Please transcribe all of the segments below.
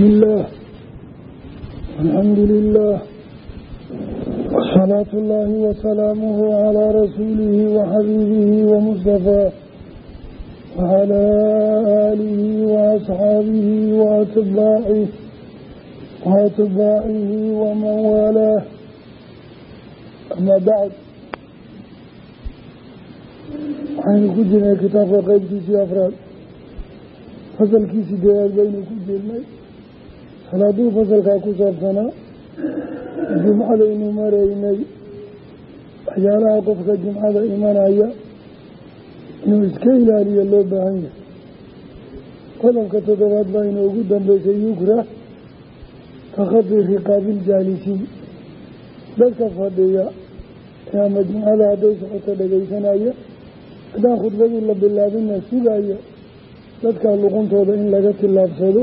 بسم الله الحمد لله وصلاة الله وسلامه على رسوله وحبيبه ومصطفاه وعلى آله وأصحابه وأتباعه وأتباعه ومن والاه أما بعد waxaynu ku jirnay kitaabka qeybtiisii afraad fasalkiisii deeaad baynu ku jirnay salaaduu fasalkaa ku saabsanaa jumcadaynu maraynay waxyaalaha qofka jumcada imanaya inuu iska ilaaliyo loo baahan yahay. Qodobka toddobaad baa inoogu dambeysay yukrah takhadi riqaabiiljaalisiin dadka fadhiya ama jumcada hadday socoto dhagaysanaya haddaan khudbadii la bilaabina sugaya dadka luquntooda in laga tillaabsado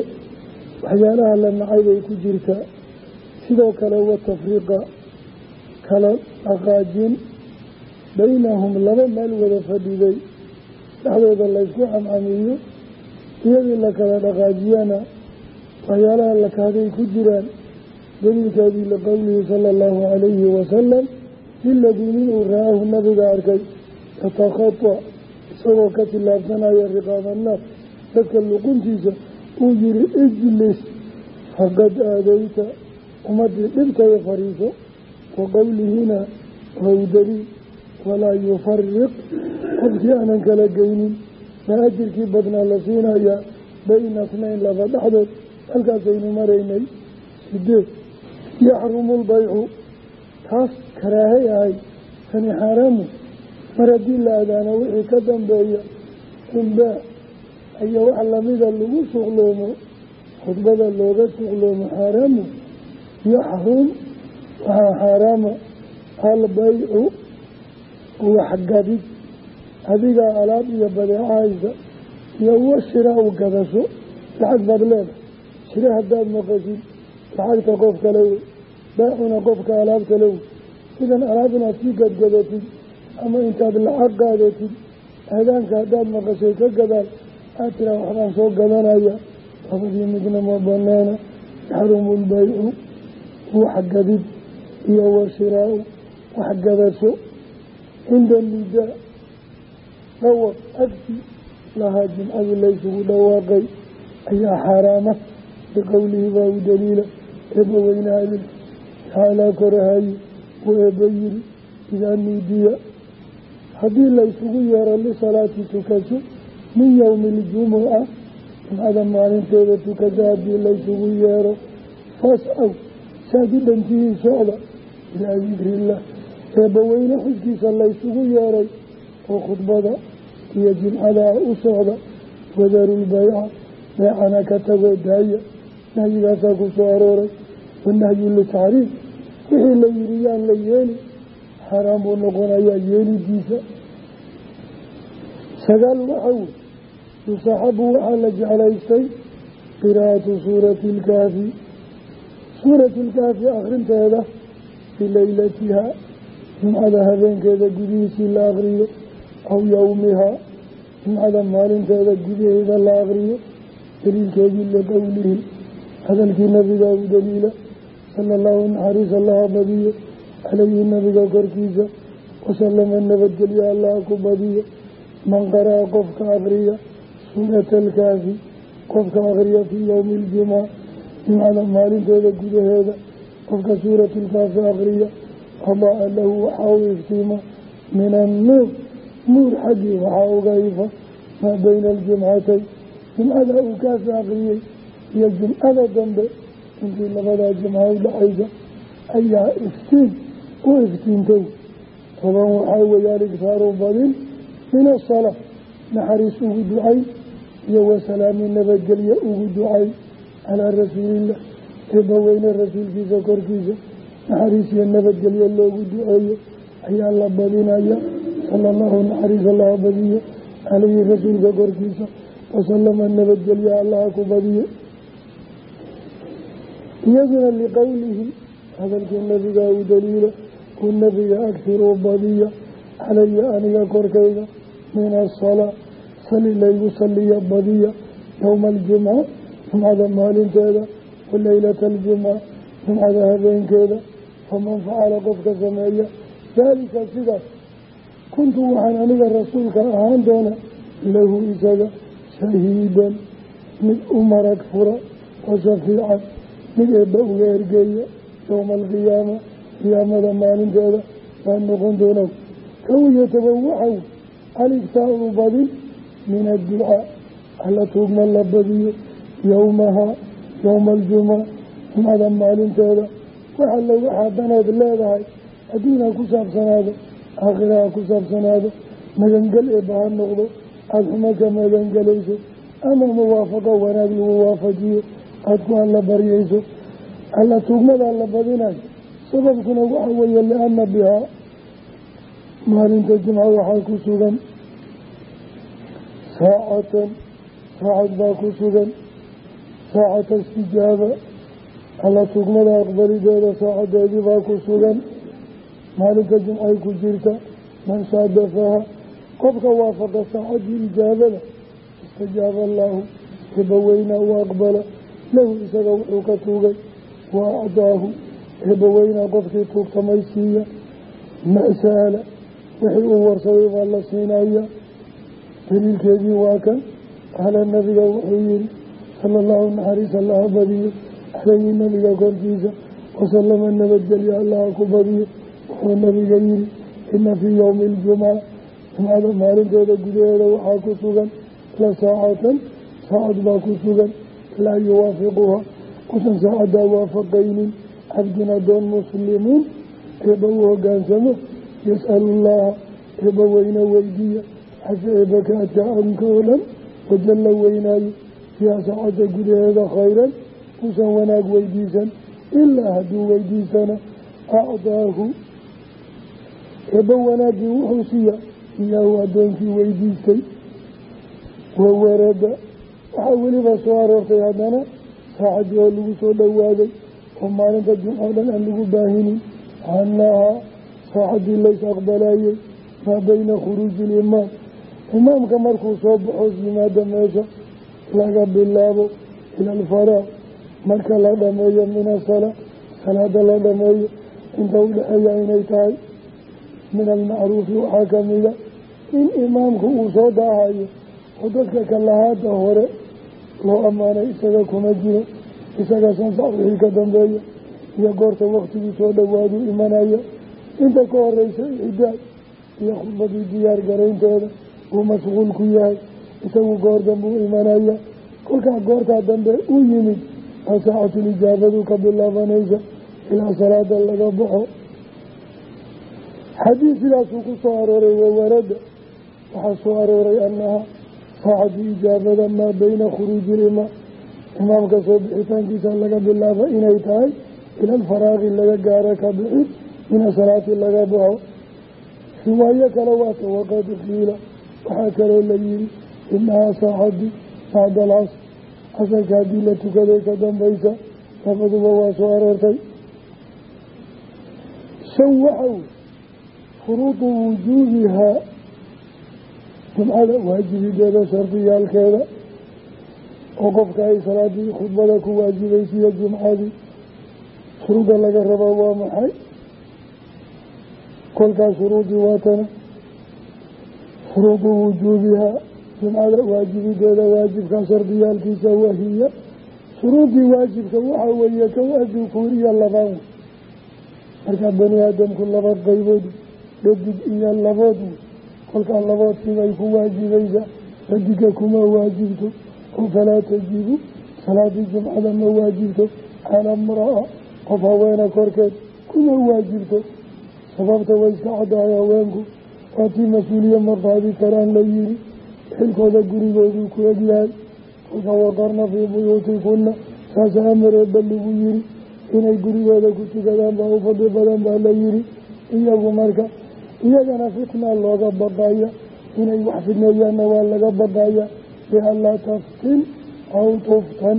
waxyaalaha la nacay bay ku jirtaa sidoo kale watafriiqa kala dhaqaajin baynahum laba meel wada fadhiday. Dhexdooda laysku camcamiyo iyadii la kala dhaqaajiyana waxyaalaha la kahday ku jiraan daliilkeedii liqowlihi sala allahu calayhi wasalam liladii nin uu ra'aahu nabiga arkay yatakhata isagoo ka tillaabsanaya riqaaba annaas dadka luquntiisa uu yihi ijlis faqad aadayta ummadii dhibtaya fariiso wa qowlihina wawdaliil walaa yufariq qofkii aanan kala geynin baa ajirkii badnaa la siinayaa bayna snayn laba dhexdood halkaasaynu maraynay. Sideed yaxrumu lbaycu taas karaahay ahay. Tani xaaraamu mar haddii la adaano wixii ka dambeeya inbaa ayo wax lamida lagu suqloomo khudbada looga suqloomo xaaraamu yaxrum waxaa xaaraama albaycu waxgadid adigaa alaab iyo badeecahaysa iyo shira u gadasho lacag baad leedahay. Shire haddaad maqashid lacagta qof kale wey baacuna qofka alaab kale wey. Sidan alaab inaad sii gadgadatid ama intaad lacag qaadatid aadaanka haddaad maqashay ka gadaal aad tiraa waxbaan soo gadanaya labadii midna ma banaana yaxrumu lbaycu waxgadid iyo washiraau waxgadasho cinda nidaa dhawaq agti lahaa jimcadii laysugu dhawaaqay. Ayaa xaaraama. Biqowlihi baa u daliila. Eebba weynahaye tacaalaa korahaye uu eebba yiri idaa nuudiya haddii laysugu yeero lisalaati tukaso min yowmi iljumuca jumcada maalinteeda tukasa haddii laysugu yeero fascaw saad u dhantihiin socda ilaa dikriillah eebbaweyne xujkiisa laysugu yeeray oo khudbada iyo jimcadaa u socda wadarulbayca beecana ka tagoo daaya nahyigaasaa ku soo arooray wanahyu litaxriim wixii la yiri yaan la yeeli xaaraan buu noqonayaa yeelidiisa sagaal waxa wey yusaxabu waxaa la jeclaystay qiraa'atu suurati ilkaafi suurati ilkaafi akhrinteeda fii leylatihaa jumcada habeenkeeda gudihiisii la akriyo aw yowmihaa jumcada maalinteeda gudaheeda la akriyo daliilkeedii liqowlihi hadalkii nabiga u daliila sala allahu naxariis allaha badiyo calayhi nabiga korkiisa wasalama nabadgelyo allaha ku badiyo man qara'a qofka akriya suurata alkaafi qofka akriya fii yowmi iljumuca jumcada maalinteeda gudaheeda qofka suuratu lkaafi akriya adaa lahu waxaa u iftiima min annuur nuur xaggii waxaa uga ifa maa bayna aljumcatayn jumcada uu kaafi akriyey iyo jumcada dambe intii labadaa jumca u dhexaysa ayaa iftiin u iftiintay toban waxaa weeye aliktaaru badin min asalaa naxariis ugu ducay iyo wasalaami nabadgelye ugu ducay calaa rasuulillah eebbaweyne rasuulkiisa korkiisa. Naxariis iyo nabadgelye loogu duceeyo ayaa la badinaya. Sala allahu naxariis allaha badiyo. Calayhi rasuulka korkiisa. Wasalama nabadgelye allaha ku badiyo. Iyaduna liqowlihi hadalkii nabiga u daliila uu nabiga agtiruu badiya calaya aniga korkayga min asalaa sali laygu saliya badiya yowma aljumca jumcada maalinteeda walaylata aljumca jumcada habeenkeeda faman facala qofka sameeya. Daalika sidaas kuntu waxaan aniga rasuulka ahaan doona lahu isaga shahiidan mid u marag fura wa shafiican mid eebba uga ergeeya yowma alqiyaama qiyaamada maalinteeda baa noqon doona kow iyo aligtaaru badin min adducaa alla tuugma la badiyo yowmahaa yowma aljumuca jumcada maalinteeda. Waxa la waxaa danood leedahay adduunha ku saabsanaado aakhiraha ku saabsanaado magangel eebba ha noqdo aada xumo ka magangelayso ama muwaafaqo wanaag lagu waafajiyo aada ku alla baryayso. Alla tuugmadaa la badinayo sababkuna waxa weeye liana bihaa maalinta jimca waxaa ku sugan. Saacatan saacad baa ku sugan. Saacata istijaaba alla tugmada aqbalideeda saacadeedii baa ku sugan. Maalinta jimcay ku jirta. Man saadafaha qofka waafaqa saacadii ijaabada istajaaba allaahu eebbaweynaa u aqbala lahu isaga wuxuu ka tuugay. Wa acdaahu eebbaweynaa qofkii tuugtamay siiya wixii uu warsaday baa la siinaya daliilkeedii waa kan qaala nabiga wuxuu yihi sala allahu naxariis allaha badiyo. Caleyhi nabiga korkiisa wasalama nabadgelyo allaha ku badiyo. Wuxuu nabiga yihi ina fii yowmi aljumca jumcada maalinteeda gudaheeda waxaa ku sugan la saacatan saacad baa ku sugan laa yuwaafiquha usan saacaddaa waafaqaynin cabdun adoon muslimuun eebba u hogaansamo yas'alu llaha eebba weyne weydiiya xasa eebba ka adkaa-anka oo dhan wajalla weynaayo fiiha saacadda gudaheeda khayran uusan wanaag weydiisan ilaa hadduu weydiisana acdaahu eebba wanaaggii wuxuu siiya iyaahu addoonkii weydiistay wawarada waxaa weliba soo aroortay haddana saacaddii oo lagu soo dhowaaday oo maalinta jumcoo dhan aan lagu baahinin annahaa saacaddii lays aqbalayey maa bayna khuruuji ilimaam imaamka markuu soo baxoos yimaada meesha laga bilaabo ila alfaraa. Marka la dhameeyo min asalaa salaada la dhameeyo inta u dhexeeya inay tahay min almacruufi waxaa kamida in imaamku uu soo daahayo oo dadka kalahaada hore loo ammaanay isaga kuma jiro isaga sansac wixii ka dambeeya iyo goorta waktigii soo dhowaaduu imanaya inta ka horeysa icdaad iyo khudbadii diyaar garaynteeda uu mashquul ku yahay. Isagu goor dambuu imanaya kolkaa goortaa dambe uu yimid waa saacatulijaabadu ka bilaabanaysa ilaa salaada laga baxo. Xadiid sidaasuu ku soo arooray wawarada waxaa soo arooray annaha saacadii ijaabada maa beyna khuruuji ilimaam imaamka soo bixitaankiisa laga bilaabo inay tahay ila alfaraaqi laga gaaro ka bixin mina salaati laga baxo riwaayo kale waata waqad qiila waxaa kaloo la yihi inahaa saacadii bacda alcasr casarka haddii la tukaday ka dambaysa labaduba waa soo aroortay shan waxaw furuudu wujuubihaa jumcada waajibideeda shardiyaalkeeda oo qofka ay salaadii khudbada ku waajibaysiiyo jumcadii shuruudda laga rabaa waa maxay kolkaas shuruudii waatana. Furuudu wujuubihaa jumcada waajibideeda waajibka shardiyaalkiisa wahiya shuruudii waajibka waxaa weeye kow adukuuriya labaan wey markaa bani aadamku laba qaybood dhadig iyo labood kolkaa laboodkiibay ku waajibaysaa. Dhadiga kuma waajibto. Oo falaa tajibu salaadii jumcada ma waajibto. Cala mraa qof haweena korkeed kuma waajibto sababta way iska caddahay haweenku waa tii mas'uuliye ma qaadi karaan la yihi xilkooda gurigooduu ku egyahay kolka waqarna fii buyuutikunna saasa amareeba lagu yiri inay gurigooda ku tukadaan baa u fadli badan baa la yihi iyagu marka iyagana fitna looga baqaya inay wax fidneeyaanna waa laga baqaya bianlaa taftin aw tuftan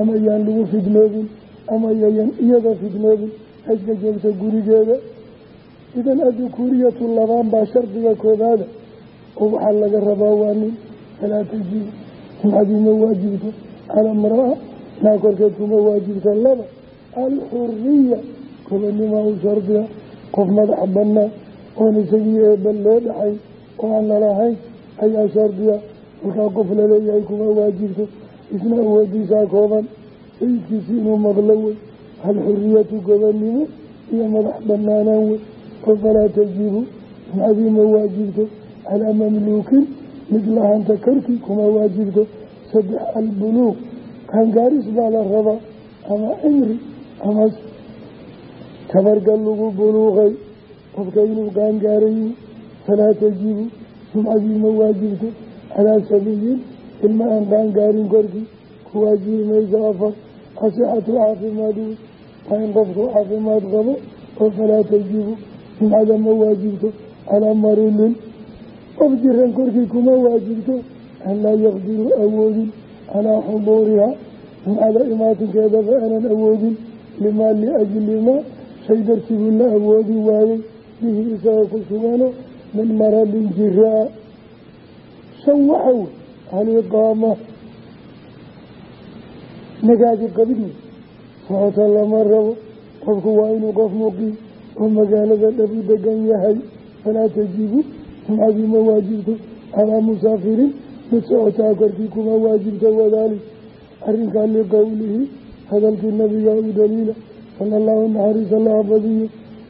ama yaan lagu fidnoobin ama yayan iyada fidnoobin hajka joogta gurigeeda idan adukuuriyatu labaan baa shardiga koobaada oo waxaa laga rabaa waa nin falaa tajibu jumcadii ma waajibto cala mraa naa korkeed kuma waajibta laba. Alxuriya gobanimaa u shardiga qof madax banaan oon isagii eebban loo dhaxay oo aan lalahayn ayaa shardiya halkaa qof la leeyahay kuma waajibto isna awoodiisaa kooban sayidkiisi inuu maqlo wey. Alxuriyatu gobannimo iyo madax banaanaan wey oo falaa tajibu jumcadii ma waajibto. Calaa mamluukin mid lahanta karkii kuma waajibto. Saddex albuluuq qaangaaris baa la rabaa ama cimri ama tabargal lagu buluuqay qofka inuu qaangaarayi falaa tajibu jumcadii ma waajibto. Calaa sabiyin ilma aan qaangaarin korkii ku waajibi maysa afar asixatu caafimaad waa in qofku caafimaad qabo oo falaa tajibu jumcada ma waajibto calaa marilin qof jiran korkii kuma waajibto an laa yaqdiru awoodin calaa xuduurihaa jumcada imaatinkeedaba aanan awoodin limaa liajli maa shay dartibuu la awoodi waayey bihi isaga ku sugano min maradin jiraa shan waxa wey aliqaama nagaadi qabidni socota lama rabo qofku waa inuu qof muqiim oo magaalada dhab u degan yahay. Falaa tajibu jumcadii ma waajibto. Calaa musaafirin mid socotaa korkii kuma waajibto wadaalik arrinkaa liqowlihi hadalkii nabiga u daliila sala allahu naxariis allaha badiyo.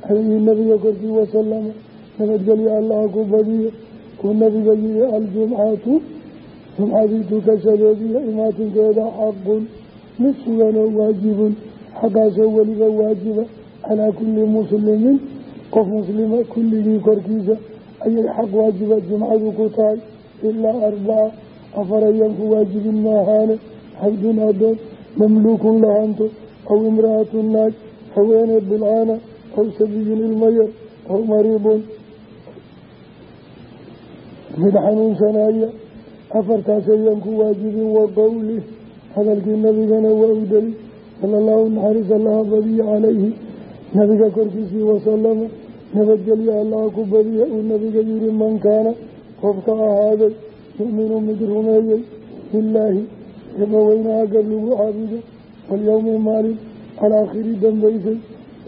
Calayhi nabiga korkii wasalama nabadgelyo allaha ku badiyo. Uu nabiga yihi aljumcatu jumcadii tukashadeediiyo imaatinkeeda xaqun mid suganoo waajibun xaqaasoo weliba waajiba calaa kulli muslimin qof muslima kulligii korkiisa ayay xaq waajiba jumcadu ku tahay ilaa arbaca afar ayaan ku waajibin maahaane cabdun adoon mamluukun lahanto aw imra'atu naaj haweeney bilcaana aw sabiyun ilmayar aw mariidun mid xanuunsanaya afartaas ayaan ku waajibin wa qowlih hadalkii nabigana waa u deli sala allahu naxariis allaha nabiga korkiisii wasalama nabadgelyo allaha ku badiya uu nabiga yihi man kaana qofka ahaaday yu'minu mid rumeeyey billaahi eebaweynaha gab lagu caabudo walyowmi maalin alaakhiri dambaysay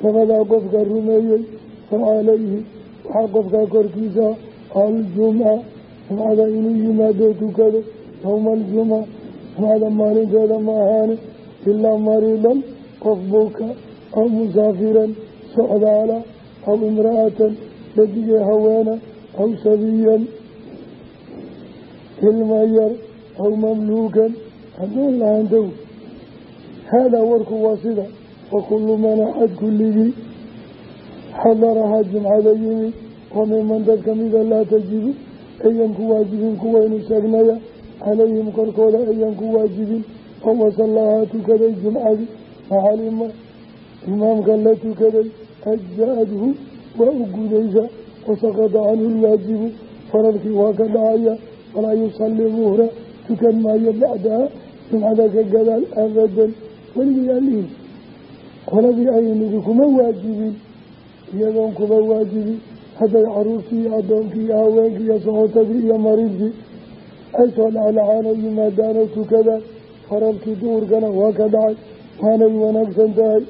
labadaa qofka rumeeyey fa calayhi waxaa qofkaa korkiisa aljumca jumcada inuu yimaado tukado yowma aljumca jumcada maalinteeda ma ahaane ilaa mariidan qof buka aw musaafiran socdaala aw imra'atan dhadigee haweena aw sabiyan ilma yar aw mamluukan hadduu lahantow haadaa warku waa sida wa kullu man axad kulligii xadarahaa jumcada yimid oo miman dad kamida laa tajibu ayan ku waajibin kuwaynu sheegnaya calayhim korkooda ayan ku waajibin oo wasallahaa tukaday jumcadii macalima imaamka la tukaday ajza-adhu waa u gudaysa wasaqada canhu lwaajibu faralkii waa ka dhacaya walaa yusalli duhra tukan maayo bacdaha jumcada ka gadaal abadan weligii alihi qoladii aynidi kuma waajibin iyadoon kuba waajibin hadday caruurtii iyo addoonkii iyo haweenkii iyo soxotadii iyo mariidkii ay soo dhacdhacaan oo yimaadaanoo tukadaan faralkii duhurkana waa ka dhacay waanay wanaagsan tahay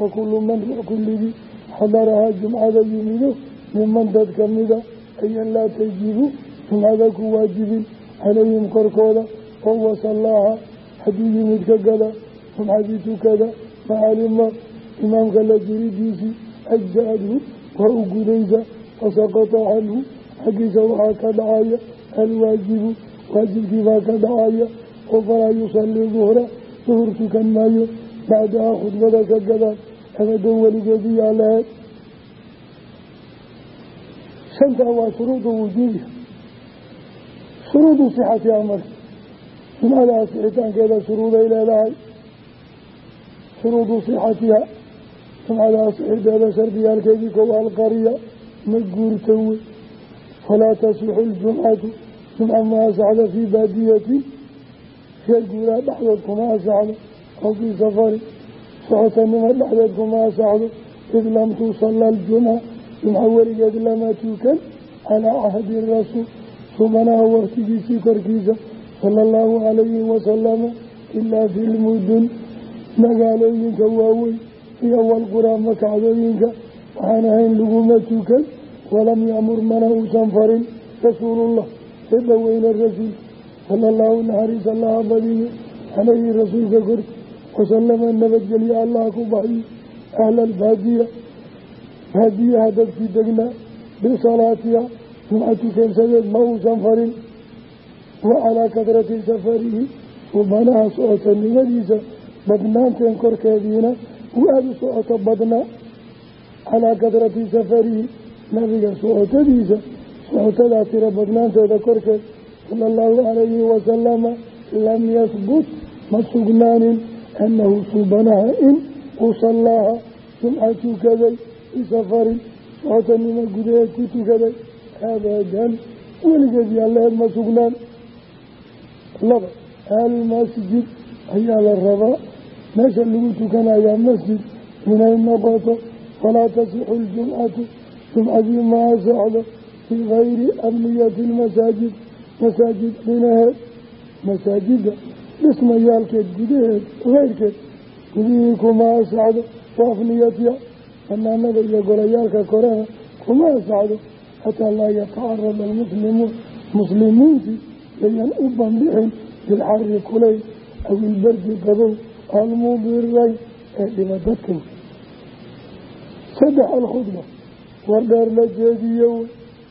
wa kullu man ruux kulligii xadarahaa jumcada yimido miman dad kamida ayan laa tajibu jumcada ku waajibin calayhim korkooda oo wasallaaha hadduu yimid ka gada jumcadii tukada macalima imaamka la jiridiisii ajza-adhu waa u gudaysa wasaqata canhu xaggiisa waxaa ka dhacaya alwaajibu waajibkii baa ka dhacaya oo falaa yusalli duhra duhur tukan maayo bacdaha khudbada ka gadaan abadan weligeedii yaa lahayd shantaa waa shuruudu wujuubiha shuruudu sixatiha marka jumcada asixitaankeeda shuruuday leedahay. Shuruudu sixatiha. Jumcada asixiteeda shardiyaalkeedii kow alqariya ma guurta wey falaa tasixu ljumcatu. Jumca ma asaxda fii baadiyatin reer guuraa dhexdood kuma asaxdo aw fii safarin socotanimo dhexdeed kuma asaxdo id lam tusalla aljumca jumca weligeed lama tukan calaa cahdi rasuul subanaha waqtigiisii korkiisa sala allahu calayhi wasalama ilaa fi lmudun magaalooyinka waaweyn iyo walquraa makacdooyinka waxaan ahayn laguma tukan walam yamur mana uusan farin rasuulullah eebba weyne rasuul sala allahu naxariis allaha badiyo caleyhi rasuulka korki wasalama nabadgelyo allaha ku baxyo ahla albaadiya baadiyaha dadkii degnaa bisalaatiha jumca tukansadeed ma uusan farin wa calaa kadrati safarihi subanaha socotanimadiisa badnaanteen korkeediina uu aada u socoto badnaa calaa kadrati safarihi nabiga socotadiisa socotadaa tiro badnaanteeda korkeed sala allahu calayhi wasalama lam yasbut ma sugnaanin annahu subanaha in uu sallaaha jumca tukaday bisafarin socotanimo gudaheed ku tukaday abadan weligeed yaalleheed ma sugnaan laba almasjid ayaa la rabaa meesha lagu tukanayaa masjid inay noqoto falaa tasixu ljumcatu jumcadii ma asaxdo fii gayri amniyati lmasaajid masaajid dhinaheed masaajida dhismayaalkeed gudaheed keyrkeed gudihii kuma asaxdo wa afniyatiha banaanada iyo golayaalka korena kuma asaxdo xataa laa yatacarada almuslimuun muslimiintii yayan u bandhixin bilxari kuleyl aw ilbardi qabow almudiray ee dhiba dadka. Saddex alkhudba war dheer la jeediyo wey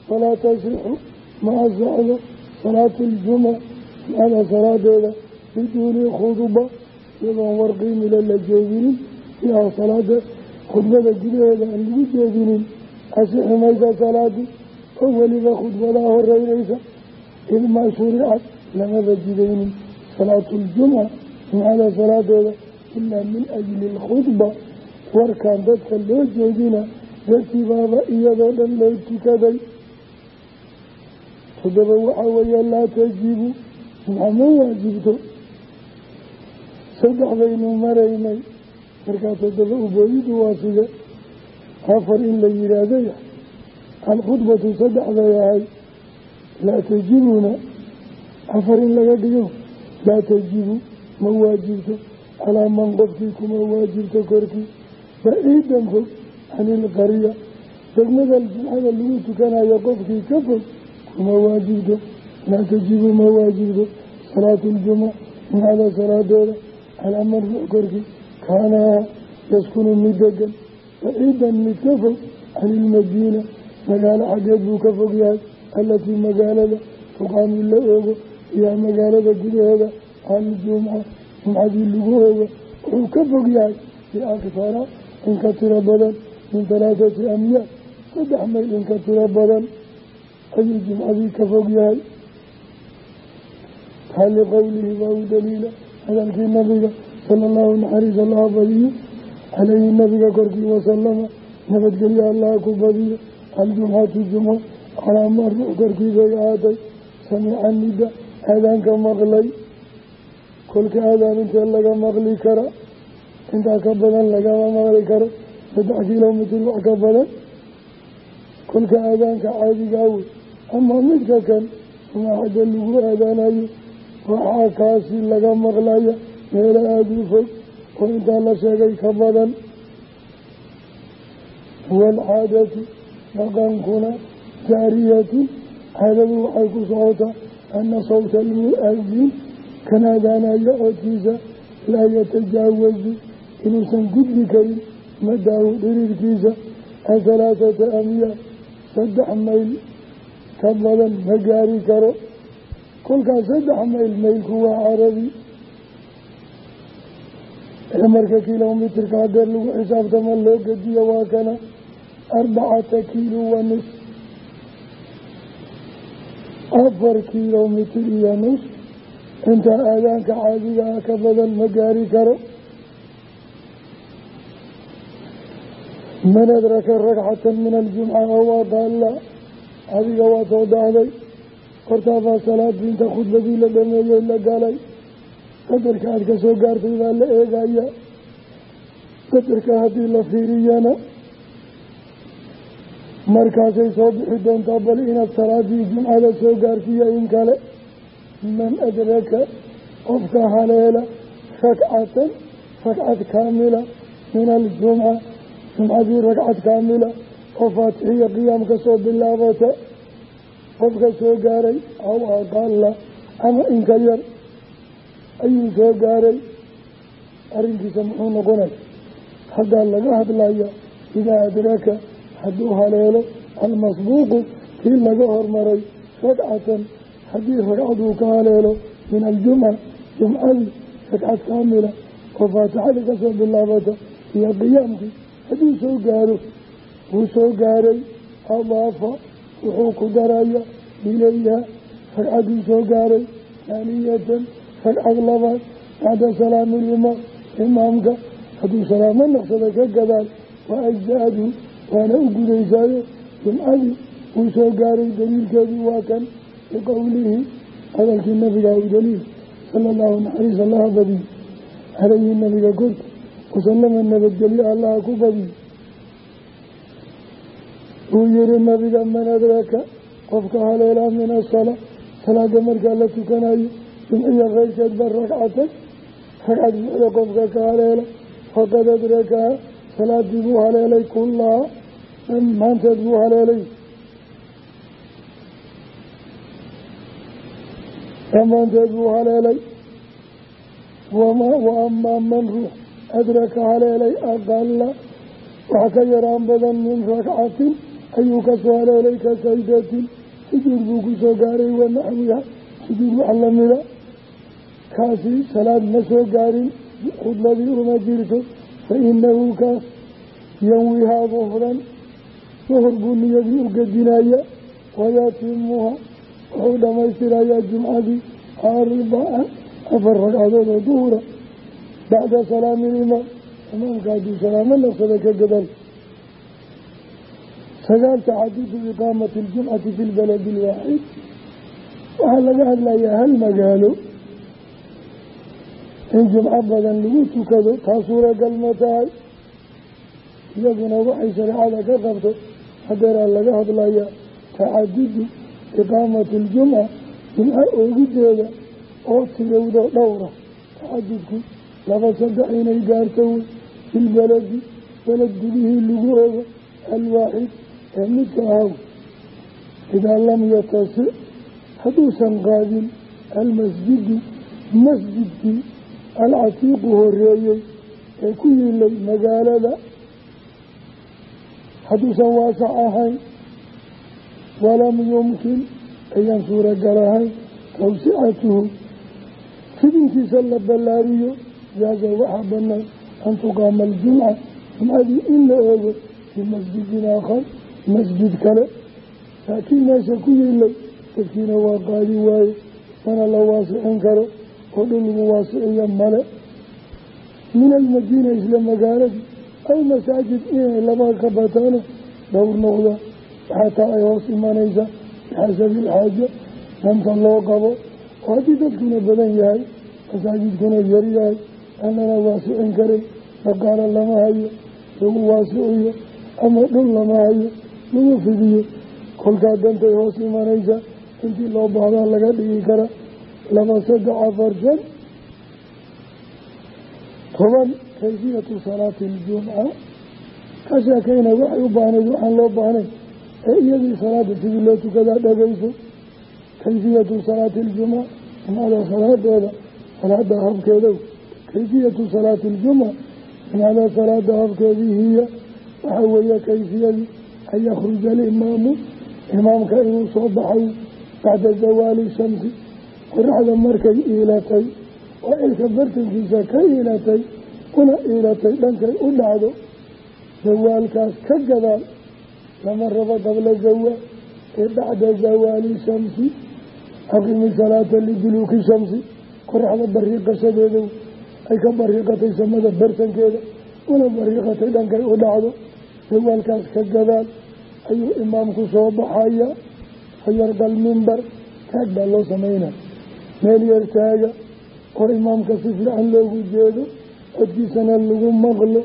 falaa tasixu ma asaxdo salaatu ljumuca jumcada salaadeeda biduuni khudba iyadoon war qiimile la jeedinin fiiha salaada khudbada gudaheeda aan lagu jeedinin asixi maysa salaadii oo weliba khudbadaa horeynaysa idmaa shuricad lamaba jidaynin salaatu ljumca jumcada salaadeeda ilaa min ajli alkhudba warkan dadka loo jeedina dartibaaba iyadoo dhan loo tukaday toddoba waxaa weeye laa tajibu saddex baynu maraynay. Markaa toddoba ubooyidu waa side. Afar in la yidhaahdaya alkhudbatu saddexday ahay. Laa tajibuna afar in laga dhigo laa tajibu. Ma waajibto. Calaa man qofkii kuma waajibto korkii. Baciidan fog cani ilqarya degmada jumcada lagu tukanayo qofkii ka fog kuma waajibto. Laa tajibu ma waajibto. Salaatu ljumuc jumcada salaadeeda calaa man korkii kaanaa yaskunu mid degan baciidan mid ka fog cani ilmadiina magaalo xaggeed buu ka fog yahay allatii magaalada tuqaami la oogo iyaa magaalada gudaheeda aljumca jumcadii lagu oogo wuxuu ka fog yahay biakthara in ka tiro badan min halaathati amyaal saddex mayl in tiro badan ayuu jumcadii ka fog yahay taa waa u daliila hadalkii nabiga sala allahu naxariis allaha badiyo caleyhi nabiga korkii wasalama nabadgelyo allaha ku badiyo aljumcatu jumco calaa man ruux korkii bay ahaatay samica nida aadaanka maqlay. Kolka aadaan intee laga maqli kara intaa ka badan lagama maqli karo saddex kilomitir wax ka badan. Kolka aadaanka caadigaa wey ama midka kan sumaaxadda lagu aadaanayo waxaa kaasi laga maqlaya meelo aada u fog oo intaa la sheegay ka badan. Waalcaadatu dhaqankuna jaariyatun caadadu waxay ku socotaa ana sawta almu-adin kan codkiisa laa yatajaawazu inuusan gudbi karin madaahu dhiriirkiisa an halaathata amyaal saddex mayl ka badan ma gaari karo kolkaas saddex mayl maylku waa carabi ee marka kilomitirka hadeer lagu xisaabtama loo gediyo waa kana arbacata kiilo wa nus. Afar kilomitir iyo nus. Intaa aadaanka caadiga ah ka badan ma gaari karo. Man adraka ragcatan min aljumca oo waa daalla. Adiga waa soo daahday hortaabaa salaadii inta khudbadii la dhameeyey la galay. Qadarka aad ka soo gaartay baa la eegaya. Qadarka haddii la fiiriyana markaasay soo bixi doontaa bal inaad salaadii jumcada soo gaarsiiya in kale man adraka qofka haleela ragcatan ragcad kaamila min aljumca jumcadii ragcad kaamila oo faatixiya qiyaam ka soo bilaabata qofka soo gaaray aw aqala ama inka yar ayuu soo gaaray. Arrinkiisa muxuu noqonay haddaa laga hadlaya idaa adraka hadduu haleelo almasbuuqu kii laga hormaray ragcatan haddii ragcaduu ka haleelo min aljumca jumcadii ragcad kaamila oo faatixadii ka soo bilaabata iyo qiyaamkii hadduu soo gaaro wuu soo gaaray adaafa wuxuu ku daraya ilayha ragcaduu soo gaaray haaniyatan ragcad labaad bacda salaami ilimaam imaamka. Hadduu salaamo naqsada ka gadaal waa ajza-adu waana u gudaysaayo. Jumcadii wuu soo gaaray daliilkeedii waa kan liqowlihi hadalkii nabiga u daliil sala allahu naxariis allaha badiyo calayhi nabiga korka wasalama nabadgelyo allaha ku badiyo wuu yihi nabiga man adraka qofka haleelaa min asala salaada markaa la tukanayo jumciya keyrkeedba ragcatan ragcad buuxda qofka ka haleela faqad adrakaha salaadii buu haleelay kullahaa dhammaanteed buu haleelay. Dhammaanteed buu haleelay. Wa amaa man ruux adraka haleelay aqala wax ka yaraan badan min ragcatin ayuu ka soo haleelay ka saydatin sujuud buu ku soo gaaray wanaxwiha sujuud wax lamida kaasi salaad ma soo gaarin. Khudladii uma jirto fa inahu kaas yanwihaa duhran duhur buu niyadii u gedinaya wayatimuha wuxuu dhammaystirayaa jumcadii arbaca afar ragcadood oo duhura. Bacda salaami imaamka hadduu salaamo ka gadal sagaal tacadudu iqaamati aljumcati fi lbaladi alwaaxid waxaa laga hadlayaa hal magaalo in jumco badan lagu tukado taa suuragal ma tahay iyaduna waxay shareecada ka qabto hadeeraa laga hadlayaa tacadudu iqaamati aljumca jumco oogideeda oo tirowdo dhowra tacadudku laba saddex inay gaarto wey filbaladi baled gudihii lagu ogo alwaaxid ee midka ahaw idaa lam yatasi hadduusan qaadin almasjidu masjidkii alcatiiqu horeeyey ee ku yiilay magaalada hadduusan waasac ahayn walam yumkin ayaan suuragal ahayn tawsicatuhu fidinkiisa la ballaariyo jaaza waxaa banaan an tuqaama aljumca jumcadii in la oogo fii masjidin aakhar masjid kale. Laakiin meesha ku yiilay dadkiina waa qaadi waaye mana la waasicin karo oo dhul lagu waasiciyo male. Min almadiina isla magaaladii aw masaajid inay laba ka bataano dhowr noqda. Xataa ay hoos imanaysa bixasabi ilxaaja danta loo qabo. Oo haddii dadkuna badan yahay masaajidkuna yaryahay annana waasicin karin dhaqaalo lama hayo lagu waasiciyo ama dhul lama hayo lagu fidiyo. Kolkaa dantay hoos imanaysa intii loo baahdaa laga dhigi kara laba saddex afar shan toban kayfiyatu salaati aljumca ka sheekayna waxay u baahnayd waxaan loo baahnayn ee iyadii salaada sidii loo tukadaa dhagayso kayfiyatu salaati aljumca jumcada salaadeeda salaada habkeedow kayfiyatu salaati aljumca jumcada salaada habkeedii hiya waxaa weeye kayfiyadii an yakhruja alimaamu imaamka inuu soo baxay bacda zawaali shamsi qoraxda markay iilatay oo ilka bartankiisa ka iilatay una iilatay dhankay u dhacdo zawaalkaas ka gadaal lama rabo qabla zawaal ee bacda zawaali shamsi aqimi salaata liduluuki shamsi qoraxda bariiqashadeeda ay ka bariiqatay samada bartankeeda una bariiqatay dhankay u dhacdo zawaalkaas ka gadaal ayuu imaamku soo baxaya fayarqal mimbar taag baa loo sameynaya meel yar taaga oo imaamka si fiican loogu jeedo codkiisana lagu maqlo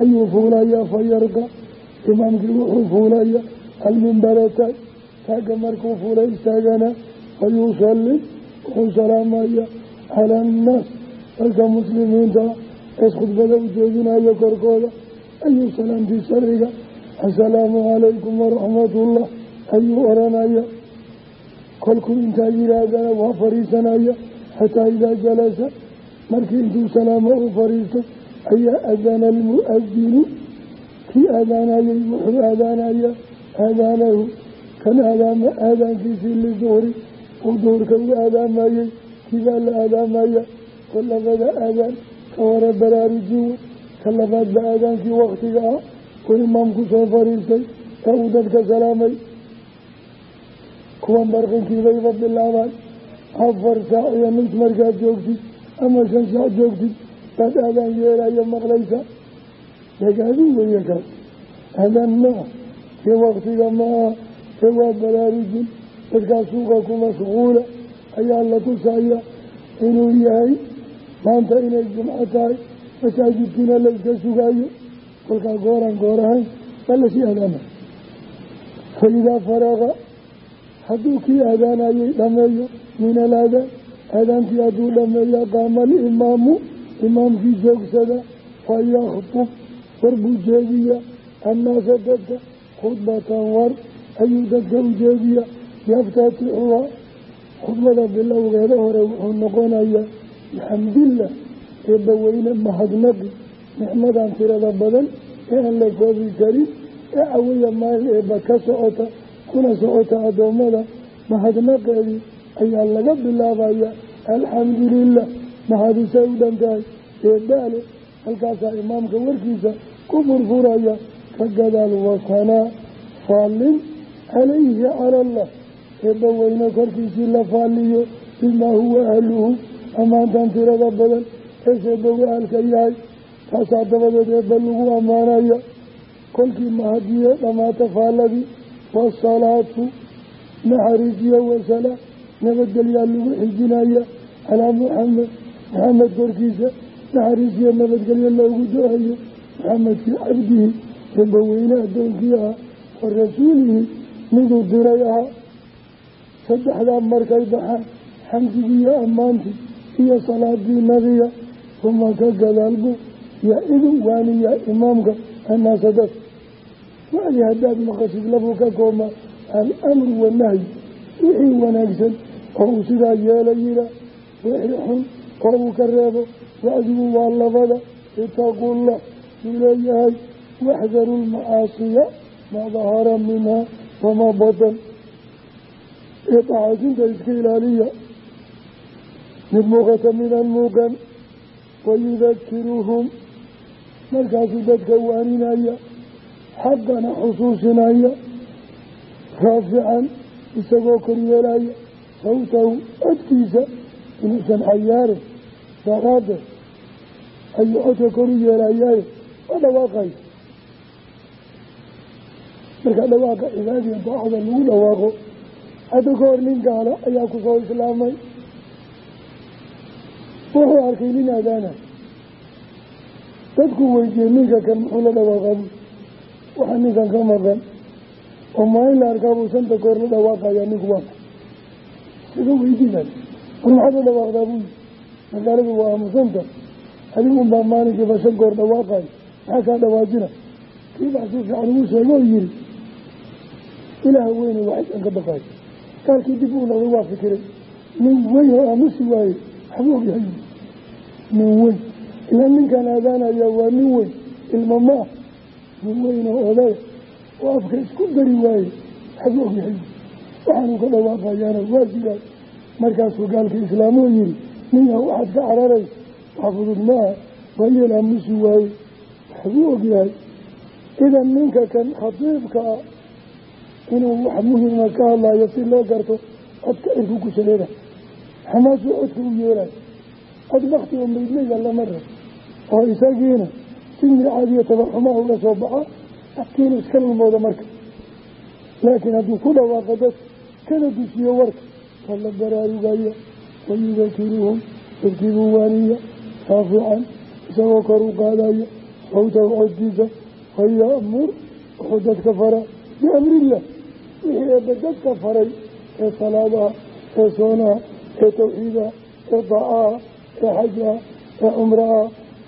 ayuu fuulayaa fayarqa imaamkii wuxuu fuulaya almimbara taag taagga markuu fuula istaagana fayusalli wuxuu salaamaya cala annaas dadka muslimiinta ees khudbada u korkooda ayuu salaamtii sharciga assalaamu calaykum waraxmatullah ayuu oranaya kolkuu intaa yihaahdana waa fariisanaya xataa idaa jalasa markii intuu salaamo u fariisto ayaa adana almu'adinu kii aadaanayay wuxuu aadaanaya aadaanahu kan aadaama aadaankiisii liduhri uu duhurka u aadaamayey kiibaa la aadaamaya oo labada aadaan ka hore baraarujin ka labaadba aadaankii waktiga ah uu imaamku soo fariistay ee uu dadka salaamay. Kuwan barqinkiibayba bilaabaan. Afar saac iyo nus markaad joogtid ama shan saac joogtid baad aadaan yeelayo maqlaysa. Dagaadin weeye kaas aadaan ma ah kii waktiga ma aha ee waa baraarujin dadkaa suuqa ku mashquula ayaa la tusaya inuu yahay maanta inay jumco tahay masaajidkiina layska sugaayo kolkaa gooraan goor ahayn baa la sii aadaana fa idaa faraqa hadduu kii aadaanayay dhameeyo min alaadaan aadaankii hadduu dhameeya qaama alimaamu imaamkii joogsada fa yakhtub war buu jeediya annaasa dadka khudbatan war ayuu dadka u jeediya yaftatixuhaa khudbada bilowgeeda hore wuxuu noqonayaa bixamdillah eebbaweyne mahadnaqi nicmadan tirada badan ee aan la koobi karin ee cawiya maalin eebba ka socota kuna socota addoommada mahadnaqeedii ayaa laga bilaabaya alxamdulilah mahadisay u dhan tahay eebbaale halkaasaa imaamka warkiisa ku furfuraya ka gadaal wasanaa faallin calayhi cala allah. Eebba weyne korkiisii la faalliyo bimaa huwa ahluhu ammaantan tirada badan eeseebagu ahalka yahay taasaa dabadeed eebba lagu ammaanaya kolkii mahadiye dhammaata faalladii waasalaatu naxariisiyo wasalaam nabadgelyaa lagu xijinaya calaa muxamed maxamed korkiisa naxariisiyo nabadgelyo loogu do-ayo maxamedkii cabdihi eebbaweyne addoonkii ahaa wa rasuulihi miduu diray ahaa. Saddexdaa markay baxaan xamdigiiyo ammaantii iyo salaadii nabiga uma ka gadaalbu yaa-idu waaniya imaamka annaasa dad wacdi haddaad maqasid labuu ka koobmaa alamru wanahyi wixii wanaagsan oo uu sidaa yeela yiraa wixii xun oo uu ka reebo wacdigu waa labada. Itaqullah uu leeyahay waxdaru lmacaasiya maa dahara minhaa wamaa batan. Ee taxaasinta iska ilaaliya mid muuqata midaan muuqan wayudakiruhum markaasuu dadka waaninaya xaqana xusuusinaya raafican isagoo koryeelaya sawtahu codkiisa inuusan cayaarin daraaddeed ayuu codka kor u yeelayaayo waa dhawaaqayo marka dhawaaqa cibaadiya daacada lagu dhawaaqo hadda ka hor nin gaalo ayaa ku soo islaamay. Wuxuu arkay nin aadaana dadku weydiiyey ninka kan muxuu la dhawaaqabu waxaa ninkan ka maqan. Oo maalin la arkaabuu santa koor la dhawaaqayaa ninku waa isaga weydiinan war maxaad la dhawaaqdaa buu yii magaaladu waa aamusanta adigun baa maalinkiiba shan goor dhawaaqayo maxaa kaa dhawaajina? Kii baa si fiican ugu sheego oo yihi ilaah weyne waxaysan ka baqaayo kaalkii dib uu noqday waa fikiray. Nin weyn oo aamusi waaye waxbuu ogyahay nin weyn ilaa ninkan aadaanaya waa nin weyn ilma ma ah nin weyn oo odaya oo afka isku dari waaye. Waxbuu ogyahay. Waxaanuu ka dhawaaqayaana waa jiraan markaasuu gaalka islaamoo yihi ninyaa waxaad ka cararaysa wax fudud maaha waa yeel aamusi waaye. Waxbuu ogyahay. Idan ninka kan khatiibka ah inuu wax muhima ka hadlayo si loo garto codka cirku ku codka u yeelayo cod bakti oo maydmayda lama oo isagiina si mircaadiyo tabarxumaha uga soo baxa afkiinu iska lulmooda marka. Laakiin hadduu ku dhawaaqo dad kana dusiyo warka waa la baraarugaya wayudakiruhum dadkiibuu waaniya raafican isagoo kor u qaadaya sawtahu codkiisa wayamur wuxuu dadka faraa biamrillah wixii eebba dadka faray ee salaadaha ee soonaha ee tawxiidaha ee daacaha ee xajaha ee cumraha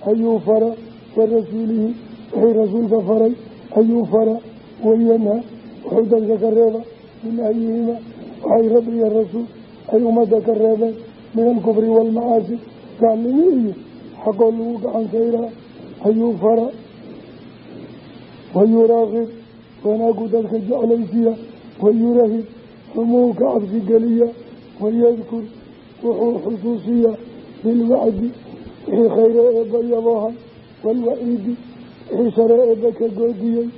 ayuu fara wa rasuulihi wixii rasuulka faray ayuu fara wayanha wuxuu dadka ka reeba min ahyihima waxay rabbi iyo rasuul ay ummadda ka reebeen min alkufri waalmacaasi gaalnimo iyo xaqoo lagu gacan sayraa ayuu fara wayuraaqib wanaagu dadka jeclaysiya wayurahib xumuhu ka cabsi geliya wayadkur wuxuu xusuusiya bilwacdi wixii khayre eebba yaboohay waalwaciidi wixii share eebba ka goodiyey.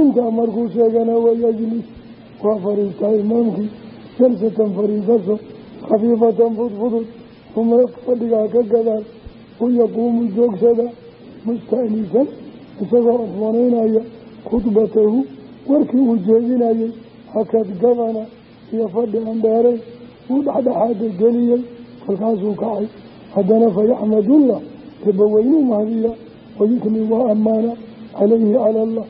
Intaa markuu sheegana wayajlis waa fariistaa imaamkii jalsatan fariisaso khafiifatan fudfudud uma fadhigaa ka gadaal u yaquumu joogsada musta'nisan isagoo cusmanaynaya khudbatahu warkii uu jeedinayay hakad gabana iyo fadhi aan dheeray wuu dhexdhexaada geliyey kolkaasuu kacay haddana fayaxmadullah eebbaweynuu mahadiya wayutni waa ammaana calayhi cala allah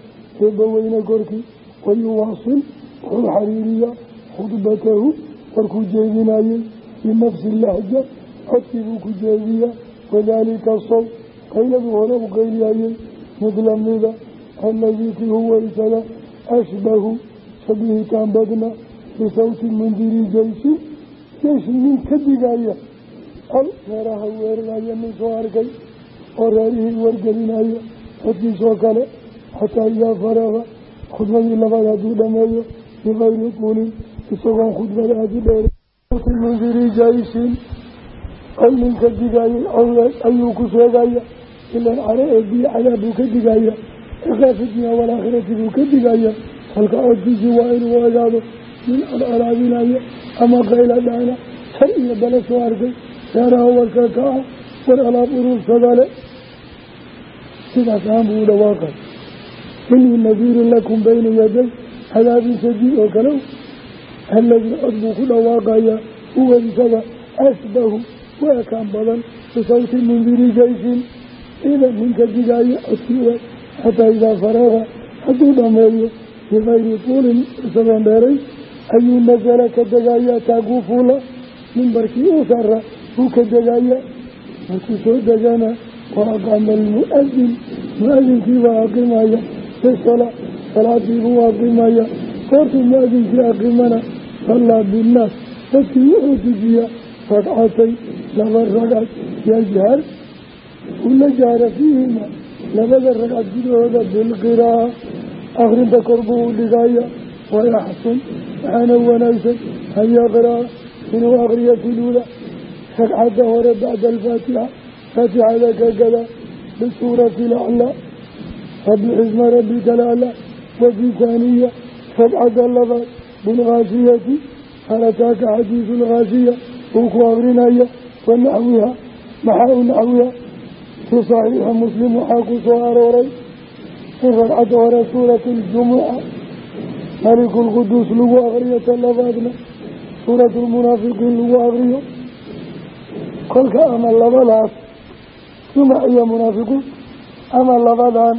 eebbaweyne korkii wayuwaasil wuxuu xariiriyaa khudbatahu warkuu jeedinayey binafsi lahja codkii buu ku jeediyaa wadaalika sow qayladuu hore u qayliyayey midla mida aladii ki huwa isaga ashbahu shabihitaan badna bisawti mundiri jeyshi al reeraha weeraraya nin soo arkay oo reerihii wargelinaya codkiisoo kale xataa idaa faraga khudbadii labaad hadduu dhameeyo bikayri qulin isagoon khudbada aadi dheer mundiri jeysin al nin ka digayay cowleed ayuu ku sheegaya ilaan care ee biyo cadaab buu ka digaya ciqaafi dunya walaakhirati buu ka digaya kolka codkiisii waa inuu ogaado nin alalaabinaya ama qayla dhaana tar iyo bala soo arkay reeraha warka ka ah war alaab urursada le sidaas ahaan buu u dhawaaqay. Inii nadiirun lakum bayna yaday cadaabin shadiid oo kale alladii cod buu ku dhawaaqayaa huwa isaga ashbahu u ekaan badan bisawti mundiri jaysin. Idan ninka digaayo codkii waay xataa idaa faraga hadduu dhameeyo bikayri tuulin isagoon dheeray ayuu nasala ka sara wuu ka degayaa markuu soo degana waa aqaama almu'adin mu'adinkiibaa aqimaya. Bisala salaadiibuu aqimaya. Goortuu mu'adinkii aqimana sallaa binnaas dadkii wuxuu tujiyaa ragcatay laba ragcad. Yajhar ula jaara fiihima labada ragcad gudahooda bilqiraa'a akrinta kor buu u dhigaya wayaxsun waxaana wanaagsan. An yaqra'a inuu akriyo filuula ragcadda hore bacda alfaatixa faatixada ka gada bisuurati laclaa rabbi xisma rabbika laclaa wafi taaniya ragcadda labaad bilkhaasiyati halataaka xadiisu lkhaasiya uu ku akrinaya wa naxwiha maxaa u naxwiha fii saxiixi muslim waxaa ku soo arooray in ragcadda hore suuratu ljumuca malikulquduus lagu akriyo ta labaadna suuratu lmunaafiqiin lagu akriyo kolka ama labadaas jumac iyo munaafiquun ama labadan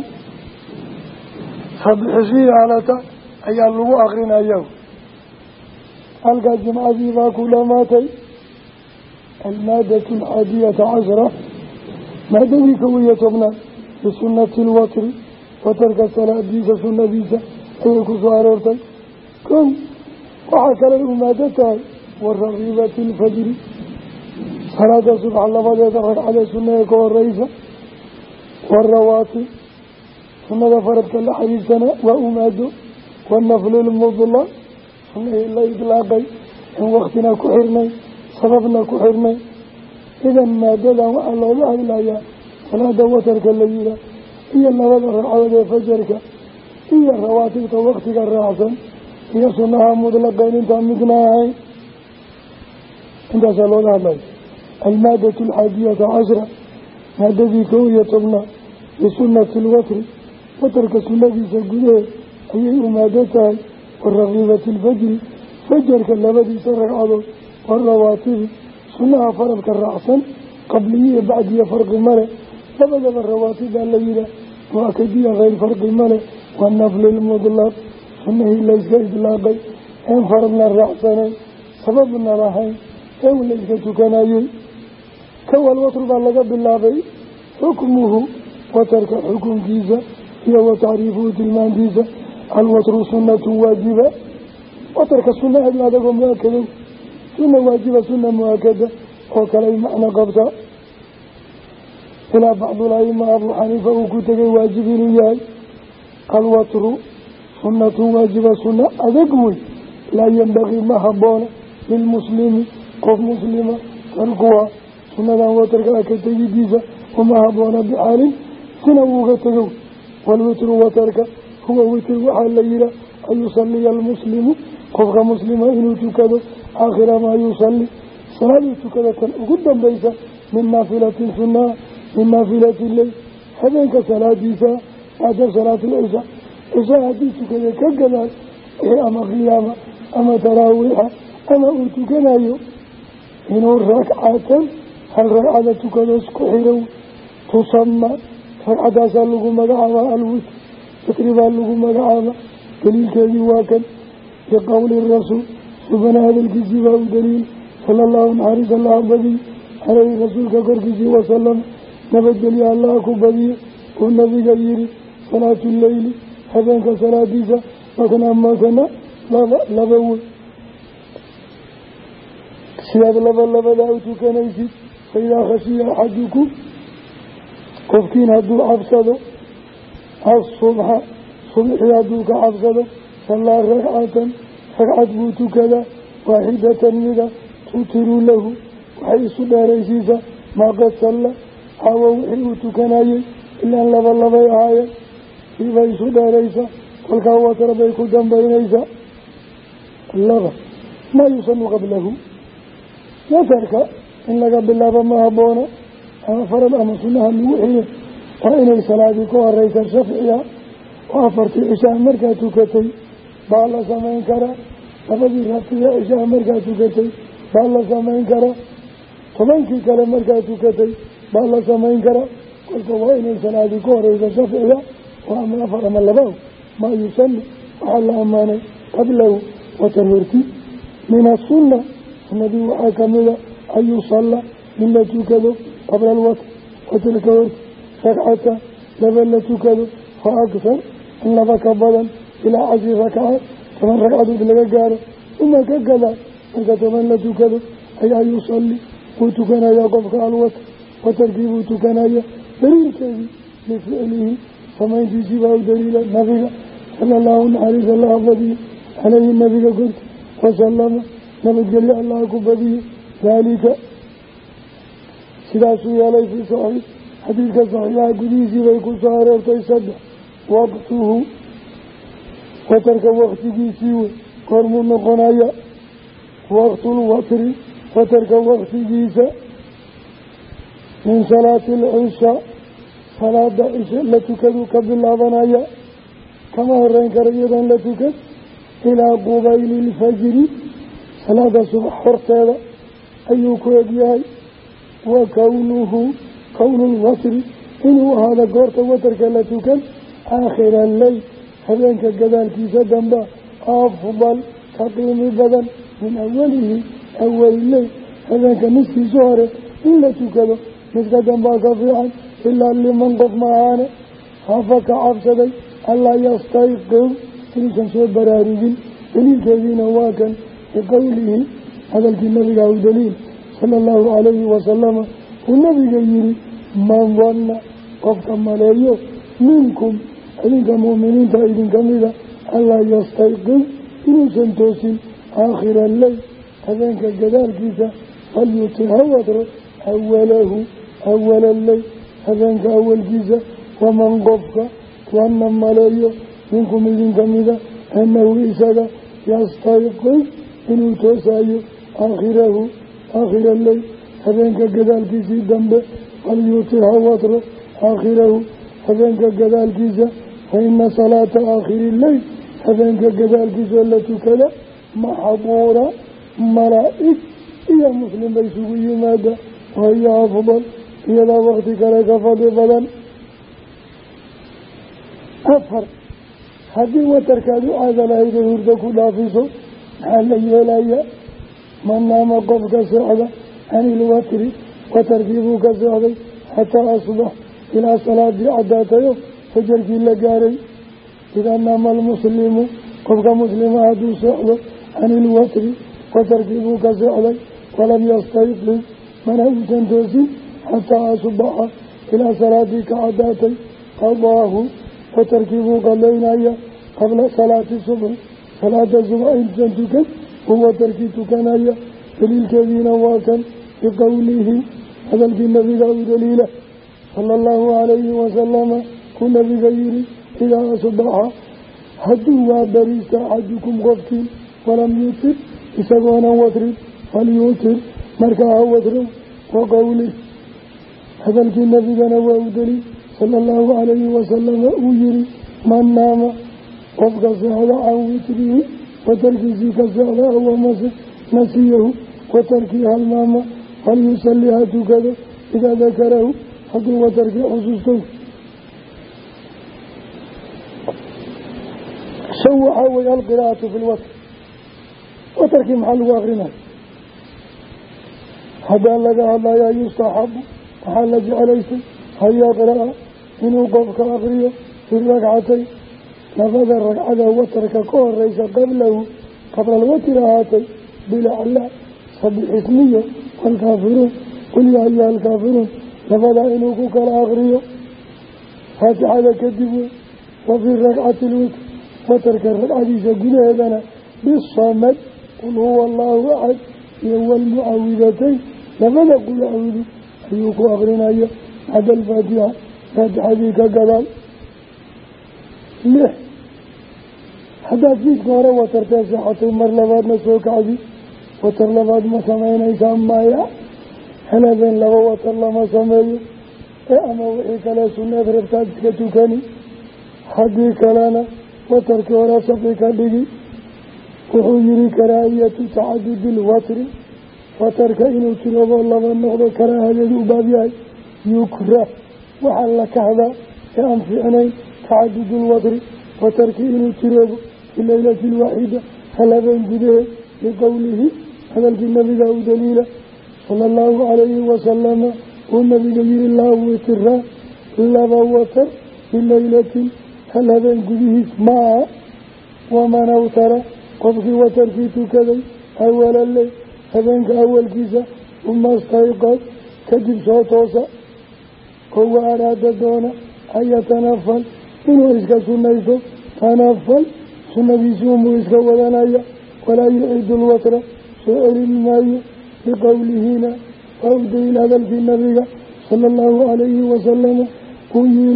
sabixisii alata ayaa lagu akrinaya halkaa jimcadii baa ku dhamaatay almaadatu alxaadiyata cashra maadadii kow iyo tobnaad bisunati lwatri watarka salaadiisa sunadiisa ayay ku soo aroortay. Kon waxaa kalay u maado tahay warakiibati lfajri salaada subax labadeeda ragcada sunna ee ka horeysa warawaatib sunnada faradka la xiriirsana waa umaado wanaflu lmudlaq sunnahii la idlaaqay in waktina ku xirnay sababna ku xirnay. Idan maadadan waxaa looga hadlayaa salaada watarka la yihaa iyo labada ragcadood ee fajarka iyo rawaatibta waktiga raacsan iyo sunaha mudlaqeen intaan midna ahayn intaasaa looga hadlaya almaadatu alxaadiyata cashra maadadii kow iyo tobnaad bisunati lwatri watarka sunadiisa gudaheed ayay u maado tahay warakiibati alfajri fajarka labadiisa ragcadood warawaatibi sunaha faradka raacsan qabliyiyo bacdiya farqi male labadaba rawaatibaa la yihaah muakadiya keyr farqi male wanafli lmudlaq sunahii layska idlaaqay een faradna raacsanayn sababna lahayn ee layska kawal watr baa laga bilaabay xukmuhu watarka xukunkiisa iyo wa tacriifuhu tilmaantiisa. Alwatru sunnatun waajiba. Watarka sunna adu adagoo mu'akadow sunna waajiba sunna mu'akada oo kaley macno qabta. Ilaa bacdulaima abuu xaniifa uu ku tegay waajib inuu yahay. Alwatru sunnatun waajiba sunna adag wey laa yembagii ma haboona lilmuslimi qof muslima tarkuha sunnadan watarka ka tegidiisa uma haboona bixaalin sina uuga tegow. Walwitru watarka huwa witr waxaa la yihaa an yusaliya almuslimu qofka muslima inuu tukado aakhira maa yusali salaaduu tukada kan ugu dambaysa min naafilatin sunaa min naafilati leyl habeenka salaadiisa bacda salaati lcisha cisha haddii tukada ka gadaal ama khiyaama ama taraawiixa ama uu tukanayo hal ragcada tukado isku xirow tusama ragcadaasaa lagu magacaabaa alwitr witri baa lagu magacaaba daliilkeedii waa kan biqowli rasuul subana hadalkiisii baa u daliil sala allahu naxariis allaha badiy caleyhi rasuulka korkiisii wasalam nabadgelyo allaha ku badiye uu nabiga yihi salaatu leyli habeenka salaadiisa makna makna laba laba wey sidaad laba labadaa u tukanaysid faidaa khashiya axadukum qofkiin hadduu cabsado asubxa subxii hadduu ka cabsado sallaa ragcatan ragcad buu tukadaa waaxidatan mida tutiru lahu waxay isu dheeraysiisaa maa qad salla caawo wixii uu tukanayey ilaan laba labay ahaayeen siibay isu dheeraysaa kolkaa watar bay ku dambaynaysaa laba maa yusanu qablahu? Watarka in laga bilaabo ma habboona ama farad ama sunaha lagu xiyo waa inay salaadii ka horeysa shafciga. Oo afartii cishaa markaa tukatay. Baa la samayn karaa. Labadii raabtiga cishaa markaa tukatay. Baa la samayn karaa. Tobankii kale markaa tukatay. Baa la samayn karaa. Kolka waa inay salaadii ka horeysa shafciga. Waa ama afar ama labao maa yusani waxaa la ammaanay qablahu watar horti min asunna kamida an yusalla in la tukado qabla alwatr watarka horti ragcata laba la tukado fa aksar in laba ka badan ilaa cashri rakacaad toban ragcadood laga gaaro uma ka gadaa marka toban la tukado ayaa yusalli wuu tukanayaa qofka alwatr watarkii buu tukanaya daliilkeedii lificlihi samayntiisii baa u daliila nabiga sala allahu naxariis allaha badiye caleyhi nabiga korki wasalama nabadgelyo allaha ku badiye daalika sidaasuu yeelay fii saxiix xadiidka saxiixaha gudihiisii bay ku soo aroortay saddex waqtuhu watarka waktigiisii wey goormuu noqonaya waqtulwatri watarka waktigiisa min salaati alcishaa salaada cisha la tukadu ka bilaabanaya kama horeyn kara iyadoon la tukan ilaa qubayli ilfajri salaada subax horteeda ayuu ku egyahay wa kownuhu kownulwatri inuu ahaada goorta watarka la tukan aakhira alleyl habeenka gadaalkiisa damba afdal ka qiimi badan min awalihi awaliley habeenka niskiisa hore in la tukado midka dambaa ka fiican ilaa liman qof maahaane hafa ka cabsaday allaa yastayqib inuusan soo baraarugin daliilkeediina waa kan biqowlihi hadalkii nabiga u daliil sala allahu calayhi wasalama uu nabiga yihi man danna qofka maleeyo minkum idinka mu'miniinta idinka mida allaa yastayqib inuusan toosin aakhira alleyl habeenka gadaalkiisa falyuti ha wadro awalahu awala alleyl habeenka awalkiisa waman qofka wanna maleeyo minkum idinka mida annahu isaga yastayqib inuu toosayo aakhirahu aakhira alleyl habeenka gadaalkiisii dambe falyuti ha wadro aakhirahu habeenka gadaalkiisa fa ina salaata aakhiri leyl habeenka gadaalkiisoo la tukada maxbuura malaa'ig iyo muslim bay isugu yimaada wahiyo afdal iyadaa wakti kale ka fadli badan. Afar haddii watarkaad u caadalahayda hurdo ku dhaafiso maxaa la yeelayaa man qofka seexda can ilwatri watarkii buu ka seexday xataa asbax ilaa salaadii caddaatayo fajarkii la gaaray. Idaa naama almuslimu qofka muslima hadduu seexdo can ilwatri watarkii buu ka seexday walam yastayqid mana uusan toosin xataa asbaxa ilaa salaadii ka caddaatay qadaahu watarkii buu qalaynaya qabla salaati subx salaada subxa intuusan tukan uu watarkii tukanaya daliilkeediina waa kan biqowlihi hadalkii nabiga u daliila sala allahu calayhi wasalama kuu nabiga yihi idaa asbaxa hadduu waa bariista axadukum qofkii walam yutir isagoonan watrin falyuutir markaa ha watro wa qowlih hadalkii nabigana waa u daliil sala allahu calayhi wasalama uu yihi man naama qofka seexda can witrihi watarkiisii ka seexda awamase nasiyahu watarkii halmaama falyusalli ha tukado idaa dakarahu hadduu watarkii xusuusto shan waxaa weye alqiraa'atu fi lwatr watarkii maxaa lagu akrinaya haddaa laga hadlayaa yustaxabu waxaa la jeclaystay an yaqra'a inuu qofka akriyo fi rakcatay labada ragcada watarka ka horeysa qablahu qabla alwatr ahaatay bilaclaa sabixismiyo alkaafiruun qul yaa ayuha alkaafiruun labadaa inuu ku kala akriyo faatixada kadib wey wa fii rakcati lwitr watarka ragcadiisa gudaheedana bisamad qul huwa allaahu axad iyo walmucawidatayn labada qul acuudu ayuu ku akrinaya bacda alfaatixa faatixadii ka gadaal haddaad fiidka hore watartee seexatay mar labaadna soo kacdi. Watar labaad ma samaynaysaa maya heladeen laba watar lama sameeyo. Ee ama wixii kale sunneed rabtaad iska tukani. Haddii kalena watarkii hore safi ka dhigi. Wuxuu yihi karaahiyatu tacadudi lwatri watarka inuu tiroobo laba noqdo karaahadeedu u baab yahay. Yukrah waxaa la kahdaa ee aan fiicnayn tacadudu lwatri watarkii inuu tiroobo fi leylati lwaaxida hal habeen gudaheed liqowlihi hadalkii nabiga u daliila sala allahu calayhi wasalama uu nabiga yihi laa witira laba watar bileylatin hal habeen gudihiis maaha waman awtara qofkii watarkii tukaday awala ley habeenka awalkiisa uma stayqad kadib soo toosa oo wa araada doona an yatanafal inuu iska sunnaysto tanafal sunnadiisii unbuu iska wadanaya walaa yuciidu lwatra soo celin maayo biqowlihina waa u daliil hadalkii nabiga sala allahu calayhi wasalama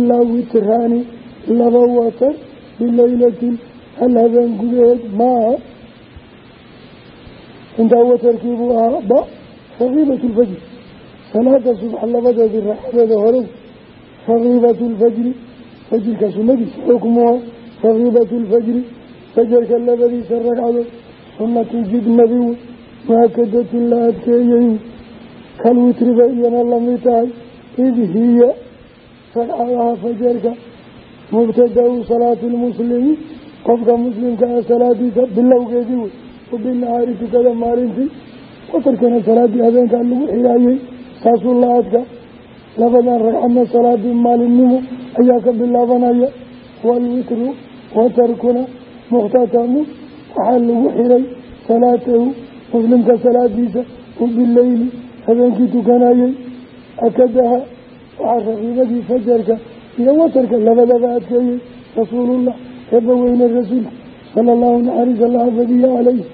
laa witraani laba watar bileylatin hal habeen gudaheed maaha. Intaa watarkiibuu ahaa ba rakiibatu lfajri salaada subax labadeedii raaxadeeda hore rakiibatu lfajri fajirka sunadiisa xukmuha lfajri fajarka labadiisa ragcadood sunatu jidnabi wey muakadatin la adkeeyey kal witriba iyana la mid tahay id hiya ragcadaha fajarka mubtada-u salaati lmuslimi qofka muslimka ah salaadiisa bilowgeedii wey wabinahaari tukada maalintii watarkana salaadii habeenkaa lagu xiraayey saasuu la adka labadan ragcadna salaadii maalinimo ayaa ka bilaabanaya waalwitru watarkuna mukhtatamu waxaa lagu xiray salaatahu muslimka salaadiisa u bileyli habeenkii tukanayey akadaha waxaa rakiibadii fajarka iyo watarka labadaba adkeeyey rasuulullah eebba weyne rasuulka sala allahu naxariis allaha badiya calayh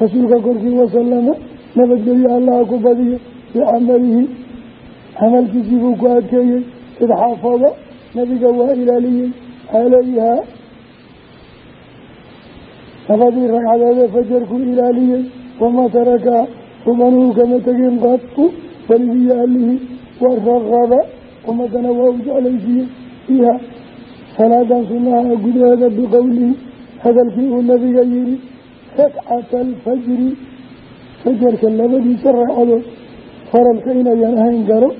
rasuulka korkii wasalama nabadgelyo allaha ku badiyo bicamalihi camalkiisii buu ku adkeeyey id xaafada nabiga waa ilaaliyey calayhaa labadii ragcadeedee fajarkuu ilaaliyey wamaa tarakaa rumanuhu kama tegin qatu weligiyo allihii waraqaba ummadana waa u jeclaysiiyey fiiha. Salaadan sunaha gudaheeda biqowlihi hadalkii uu nabiga yihi rakcata alfajri fajarka labadiisa ragcadood faralka inayan ahayn garo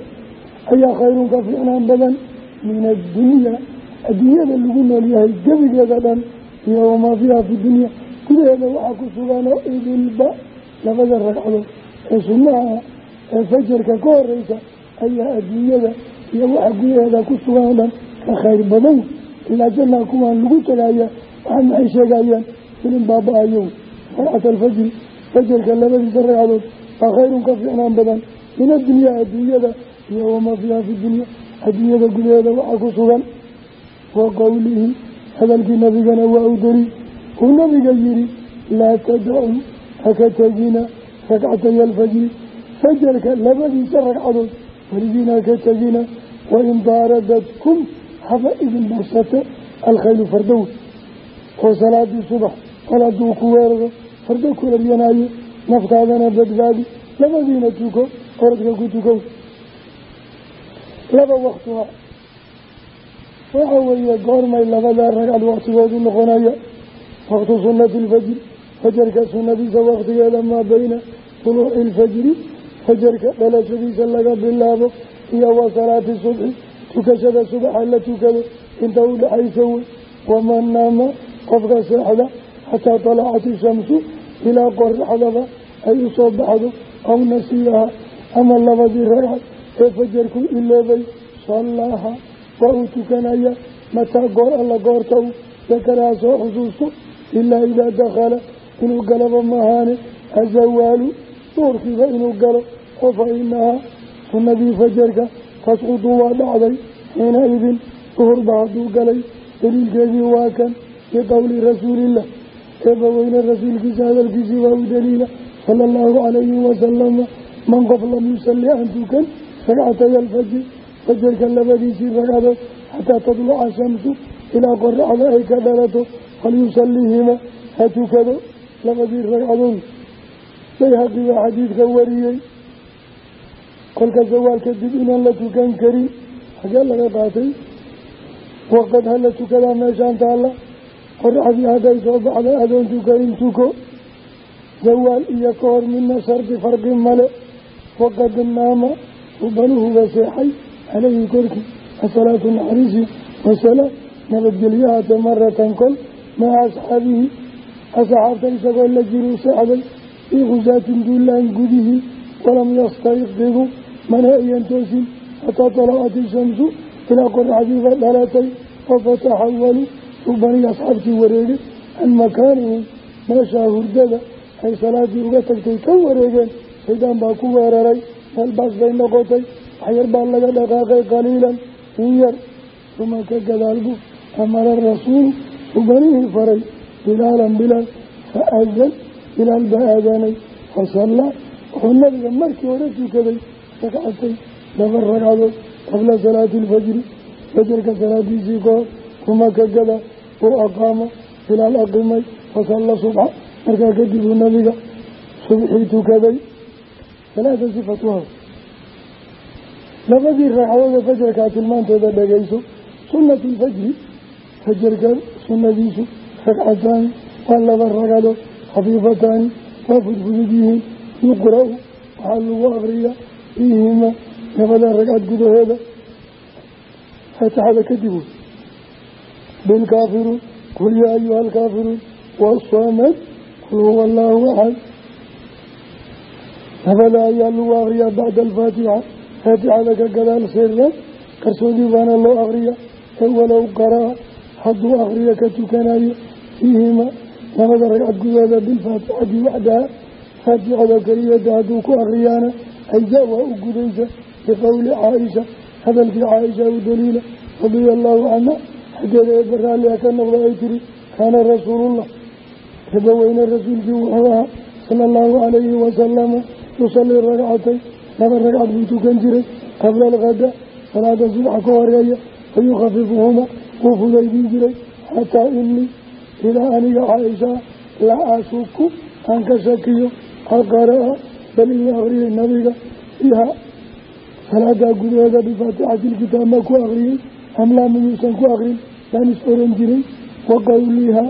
ayaa khayrun ka fiicnaan badan min addunyaa adduunyada lagu nool yahay gebigeeda dhan iyo wamaa fiiha fi dunya. Gudaheeda waxaa ku suganoo idilba labada ragcadood ee sunnaha ah ee fajarka ka horeysa ayaa adduunyada iyo waxa gudaheeda ku sugan oo dhan ka khayr badan. Ilaa jannaa kuwaan lagu tagaaya waxaa maxay sheegayaan? Filin baaba-ayo ragcat alfajri fajarka labadiisa ragcadood waa khayrun ka fiicnaan badan. Min addunyaa adduunyada iyo wamaa fiiha fi gudaheeda waxaa ku sugan hadalkii nabigana waa u dari uu nabiga yihi laa tadacu haka tegina ragcataya alfajri. Fajarka labadiisa ragcadood weligiina haka tegina wain daaradadkum haba idin bursate alkhaylu fardow. Oo salaadii subax kol hadduu ku weeraro fardo ku eryanaayo naftaadana badbaadi. Labadiina tuko oradka ku tukow laba waktua waxa weeye goormay labadaa ragcad waktigoodu noqonaya waktu sunati ilfajri fajarka sunadiisa waktigeeda maa bayna tuluuci ilfajri fajarka dhalashadiisa laga bilaabo iyo wa salaati subxi tukashada subaxa la tukado inta u dhexaysa wey. Waman naama qofka seexda xataa talacat ishamsu ilaa qoraxdaba ay u soo baxdo aw nasiyaha ama labadii ragcad ee fajarku iloobay sallaaha waa uu tukanaya mataa goor alla goorta u dakaraha soo xusuusto ilaa idaa dakhala inuu galaba maahaane azawaalu duurkiiba inuu galo oo fa inahaa sunnadii fajarka tasqudu waa dhacday xiina idin duhurba hadduu galay daliilkeedii waa kan biqowli rasuulillah eebaweyne rasuulkiisa hadalkiisii waa u daliila sala allahu calayhi wasalama man qof lam yusalli aan tukan ragcatay alfajri fajarka labadiisii ragcadood xataa tadluca shamsu ilaa qoraxda ay ka dhalato falyusallihima ha tukado labadii ragcadood bayhaqi baa xadiidka wariyey kolka zawaalka dib inaan la tukan karin xagee laga qaatay waqad hala tukadaa meeshaan taalla qoraxdii hadday soo baxday adoon tukanin tuko zawaal iyo ka hor midna shardi farqi male waqad naama ubanuhuba seexay caleyhi korkii asalaatu naxariisi wasalaam nabadgelyahaate maratan kol maca asxaabihi asxaabta isagoo la jiruu seexday fii khusaatin duulaan gudihii walam yastayqidu mana ayan toosin xataa talacat ishamsu ilaa qoraxdiiba dhalatay oo fataxawalu subaniy asxaabtii wareegay can makaanihim meeshaa hurdada ay salaadii uga tagtay ka wareegeen shaydaan baa ku weeraray meelbaas bay noqotay waxyar baa laga dhaqaaqay qaliilan in yar uma ka gadaalbu amara rasuulu subanihii faray bilaalan bilaal fa adan bilaal baa aadanay fasallaa wuxuu nabiga markii hore tukaday ragcatay laba ragcadood qabla salaati ilfajri fajarka salaadiisii kahor uma ka gada uu aqaamo bilaal aqimay fasalla subxa markaa kadib uu nabiga labadii ragcadood ee fajarkaa tilmaantooda dhagayso sunnatu lfajri fajarka sunnadiisu ragcataani waa laba ragadood khafiifataani waa fudfudud yihiin yuqra-u waxaa lagu akriya fiihima labada ragcad gudahooda faatixada kadib wey bilkaafiruun qul yaa ayuha alkaafiruun wasamad qul huwa allaahu axad labada ayaa lagu akriyaa bacda alfaatixa faatixada ka gadaal siran qarsoodii baana loo akriya ee walow qaraa hadduu akriyo ka tukanayo fiihima labada ragcad gudooda bilfaatixati waxdaha faatixada keliyada hadduu ku akriyaana ajza waa u gudaysa biqowli caaisha hadalkii caaisha u daliila radia allaahu canha xaggeeda eebba raallia ka noqda ay tiri kaana rasuulullah eebbaweyne rasuulkii wuxuu ahaa sala allahu calayhi wasalama yusalii ragcatay laba ragcad buu tukan jiray qabla alkada salaada subaxa ka horreeya wayukhafifuhuma wuu fudaydin jiray. Xataa inii ilaa aniga caaishaa la ashuku aan ka shakiyo aqara-a bal inuu akriyay nabiga fiiha salaadaa gudaheeda bifaatixati ilkitaab ma ku akriyey amlaa miyuusan ku akrin baan is oran jiray. Wa qowliha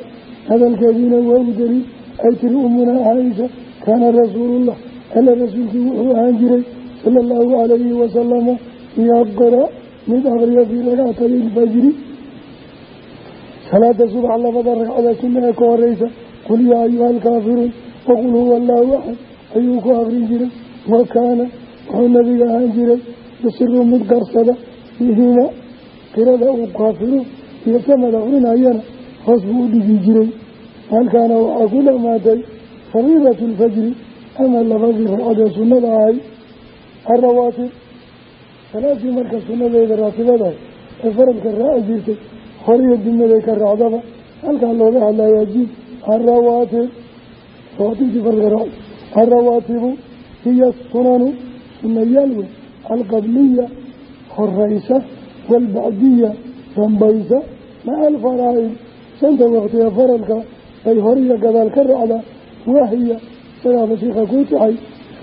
hadalkeediina waa u daliil ay tiri umunaa caaisha kaana rasuulullah alla rasuulkii wuxuu ahaan jiray sala allahu calayhi wasalama yaqra mid akriya fii ragcatay ilfajri salaada subax labada ragcada sunna ee ka horeysa qul yaa ayuha alkaafiruun waqul huwa allaahu axad ayuu ku akrin jiray. Wa kaana wuxuu nabiga ahaan jiray yusiru mid qarsada bihima qirada uu kaafiru iyo samada curinayana hoos buu u dhigi jiray. Halkaana waxaa ku dhamaatay fariidatu lfajri ama labadii ragcadee sunnada ahay alrawaatib salaadii marka sunnadeeda raatibadahay ee faradka raaci jirtay horiyo dimaday ka raacdaba halkaa looga hadlayaa jiib alrawaatib rawaatibtii faradka raaci alrawaatibu hiya sunanu sunayaal wey alqabliya horeysa waalbacdiya dambaysa maca alfaraa'id shanta waqtiga faralka bay horiyo gadaal ka raacdaa wahiya isagaaba shiika kuu taxay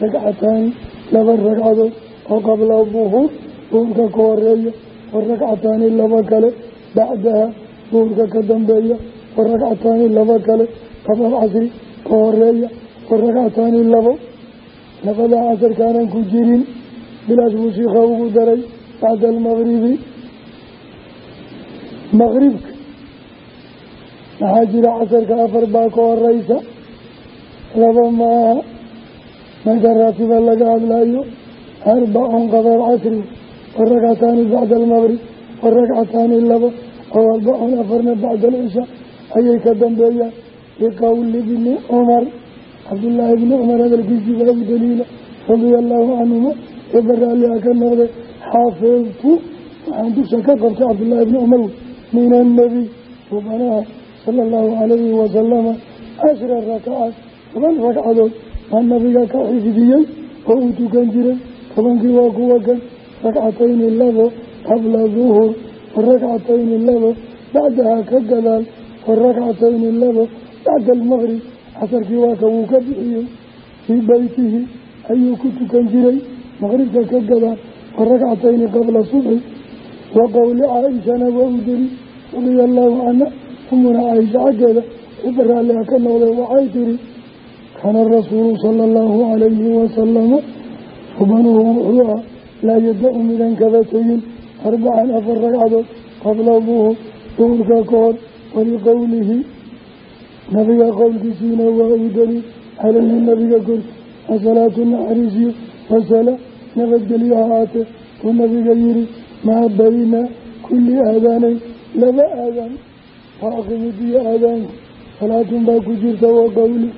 ragcataani laba ragcadood oo qabla duhuur duhurka ka horreeya wa ragcataani laba kale bacdaha duhurka ka dambeeya wa ragcataani laba kale qabla alcasri ka horreeya wa ragcataani labo labadaa casarkaanan ku jirin bilaash buu shiika ugu daray bacda almaqribi maqribka maxaa jira casarka afar baa ka horeysa? Laba maaha marka raatiba laga hadlayo arbacun qada alcasri wa rakcataani bacda almaqrib wa rakcataani laba aw arbacun afarna bacda alcisha ayay ka dambeeyaan. Liqowli bni cumar cabdullaahi bni cumar hadalkiisii baa u daliila radia allaahu canhuma eeba raalliha ka noqday xaafidtu waxaan dusha ka qabtay cabdullaahi bni cumar min annabiy subanaha sala allahu calayhi wasalama cashra rakacaat toban ragcadood baa nabiga ka xifdiyey oo uu tukan jiray tobankii waa kuwa kan ragcatayni labo qabla duhur wa ragcatayni labo bacdaha ka gadaal wa ragcatayni labo bacda almaqrib casarkii waa ka wuu ka bixiyey. Fii beytihi ayuu ku tukan jiray maqribka ka gadaal wa ragcatayni qabla subxi. Wa qowli caaishana waa u deli radia allaahu canha umuna caaisha xaggeeda ibaraalliha ka noqday waxay tiri kaana rasuulu sala allahu calayhi wasalama subanuhu wuxuu ah laa yada-u midaan kaba tegin arbacan afar ragcadood qabla duhur duhurka ka hor waliqowlihi nabiga qowlkiisiina waa u daliil calayhi nabiga korki asalaatu naxariisiyo wasala nabadgelyo ahaatee uu nabiga yihi maa bayna kulli aadaanayn laba aadaan salaatun baa ku jirta wa qowli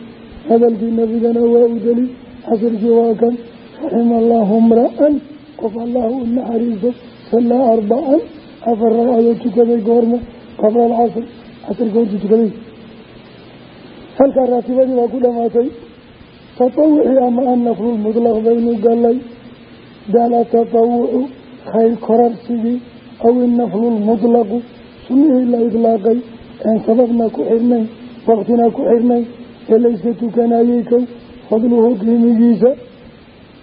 hadalkii nabigana waa u daliil casirkii waa kan. Raxima allaahu mra-an qof allah u naxariiso sallaa arbacan afar ragcadood tukaday goorma qabla alcasr casirka horta tukaday. Halkaa raatibadii baa ku dhamaatay. Tatawucii ama annaflu lmudlaq baynu galay daal atatawucu khayr korarsigii aw innaflu lmudlaqu sunnihii la idlaaqay een sababna ku xirnayn waqtina ku xirnayn ee layska tukanayey kow fadluhu qiimigiisa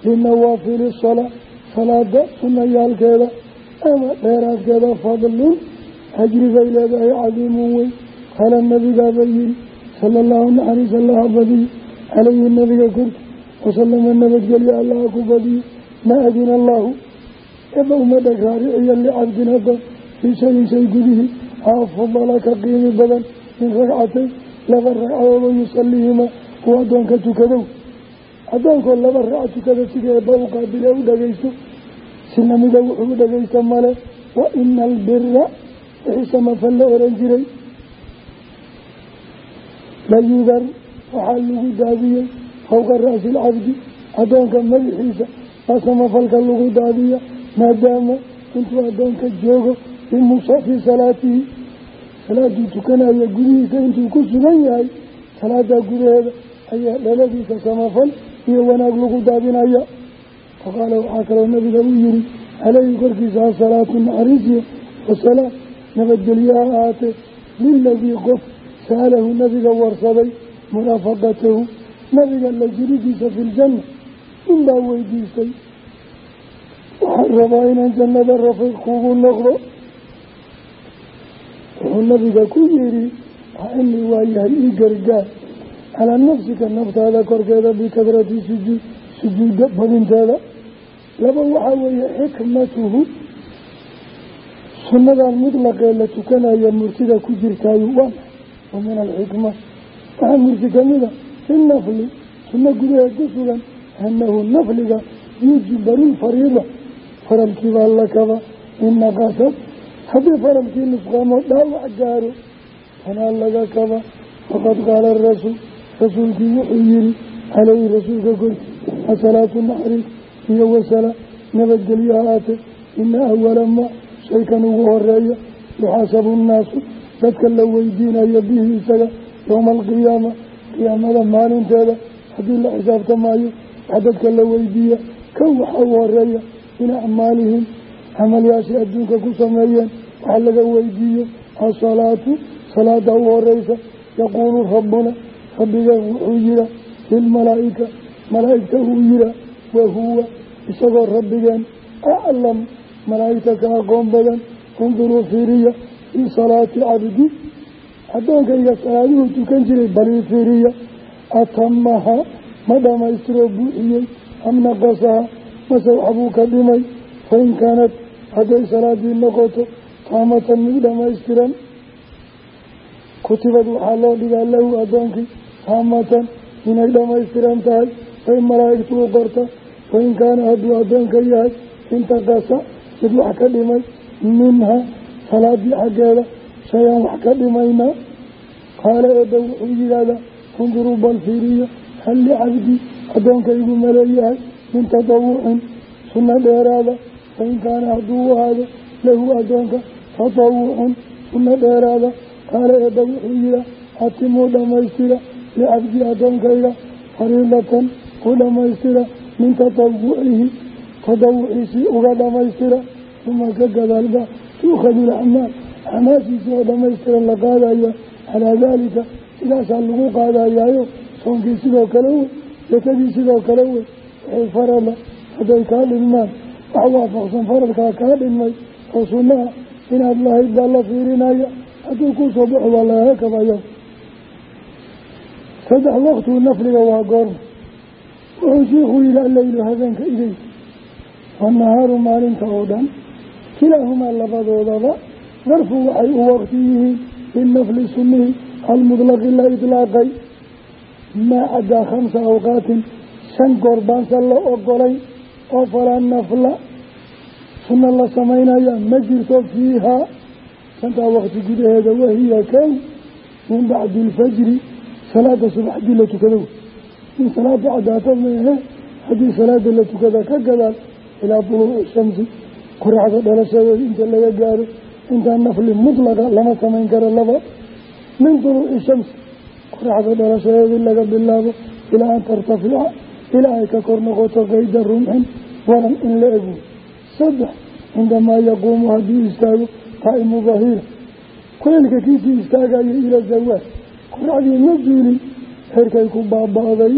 linawaafili salaa salaada sunayaalkeeda ama dheeraadkeeda fadlun ajri bay leedahay cadiimun weyn qaala nabigaaba yiri sala allahu naxariis allaha badiyo calayhi nabiga korki wasalama nabadgelyo allaha ku badiyo maa adina allaahu eba uma dheg raariciya licabdin adoon fii shayin shay gudihii afdala ka qiimi badan min ragcatay laba ragcadoodoo yusaliihima uu addoonka tukadow. Addoonkoo laba ragca tukada sida eebba u qaabile u dhagaysto si lamida wuxuu u dhagaysta male wa ina albira wixii samafal la oran jiray. Layudar waxaa lagu daadiyey fowqa ra'si alcabdi addoonka madaxiisa baa samafalka lagu daadiya maadaama intuu addoonka joogo bimusafi salaatihi salaaduu tukanaya gudihiisa intuu ku sugan yahay salaadaa gudaheeda ayaa dhaladiisa samafal iyo wanaag lagu daadinaya faqaala waxaa kaloo nabiga u yihi caleyhi korkiisa asalaatu naxariisiyo wasalaam nabadgelyo ha ahaatee liladii qof sa'alahu nabiga warsaday muraafaqatahu nabiga la jiridiisa fi ljanna inbaa weydiistay waxaan rabaa inaan jannada rafiiq kugu noqdo wuxuu nabiga ku yidhi acini waa yahay ii gargaar. Calaa nafsika naftaada korkeeda bikadrati sujuud sujuuda badinteeda. Laba waxaa weeye xikmatuhu sunnadan mutlaqee la tukanaya murtida ku jirtaayu waa wa min alxikma. Waxaa murti kamida fi nafli sunno gudaheed ku sugan annahu nafliga yujibaru lfariida faralkiibaa la kaba in naqasad haddii faradkii nusqaamo dhaawac gaaro tanaa laga kaba faqad qaala rasuul rasuulkii wuxuu yihi caleyhi rasuulka korki asalaatu naxriis iyo wasala nabadgelyo haate ina awala maa shaykan ugu horreeya yuxaasabu nnaasu dadka la weydiinayo bihi isaga yowma alqiyaama qiyaamada maalinteeda haddii la xisaabtamaayo wax dadka la weydiiya kan waxa u horreeya in acmaalihim camalyaashii adduunka ku sameeyeen wax laga weydiiyo asalaatu salaada u horeysa yaquulu rabbuna rabbigeen wuxuu yihaa lilmalaa'ika malaa'igta uu yihaa wahuwa isagoo rabbigeen aclam malaa'igta ka aqoon badan unduruu fiiriya fii salaati cabdi addoonkayga salaaduhu tukan jiray balii fiiriya atamaha ma dhamaystiroo buuxiyey am naqasaha mase waxbuu ka dhimay fain kaanad hadday salaadii noqoto taamatan mid dhamaystiran kutibad waxaa loo dhigaa lahu addoonkii taamatan inay dhamaystiran tahay bay malaa'igtu u qorta wain kaana hadduu addoonka yahay intaqasa mid wax ka dhimay minha salaadii xaggeeda shay-an wax ka dhimaynaa qaala eebba wuxuu yidhaahdaa unduruu bal fiiriyo hal licabdii addoonkaygu maleeyahay min sunno dheeraada fain kaana hadduu u ahaado lahu addoonka tatawucun sunno dheeraada. Qaala eebba wuxuu yihaa atimuu dhammaystira licabdii addoonkayga? Fariidatan u dhammaystira min tatawucihi tadawuciisii uga dhammaystira. Uma ka gadaalba tuukhadu lacmaal. Acmaashiisii oo dhammaystiran la qaadaya calaa daalika sidaasaa lagu qaadayaayo. Soonkii sidoo kale wey sakadii sidoo kale wey wixii farada hadday kaa dhinmaan wax waafaqsan faradkaa kaa dhinmay oo sunnaha inaad lahayd baa la fiirinaya hadduu kuu soo baxo waa lagaga kabaya saddex waktuu nafliga waa goorma wuxuu shiikhuu yihi alleylu habeenka idey wanahaaru maalinta oo dhan. Kilaahumaa labadoodaba darfu waxay u waqti yihiin linafli sunnihi almudlaqi la idlaaqay maa caddaa khamsa awqaatin shan goor la ogolay oo falaa nafla sunna la samaynaya ma jirto fiihaa shantaa waqti gudaheeda wahiya kow min bacdi alfajri salaada subax haddii la tukado. In salaada cadaato maehe haddii salaada la tukada ka gadaal ilaa duluuci shamsi qoraxda dhalashadeeda inta laga gaaro intaa nafli mutlaqa lama samayn karo laba. Min duluuci shamsi qoraxda dhalashadeedii laga bilaabo ilaa an tartafica ilaa ay ka kor noqoto kayda rumxin waran in la ego saddex cindamaa yaquumu hadduu istaago qaa'imu dahiira kuleelka kiisii istaagayo ila zawaal qoraxdii ma juulin xerkay ku baaba-day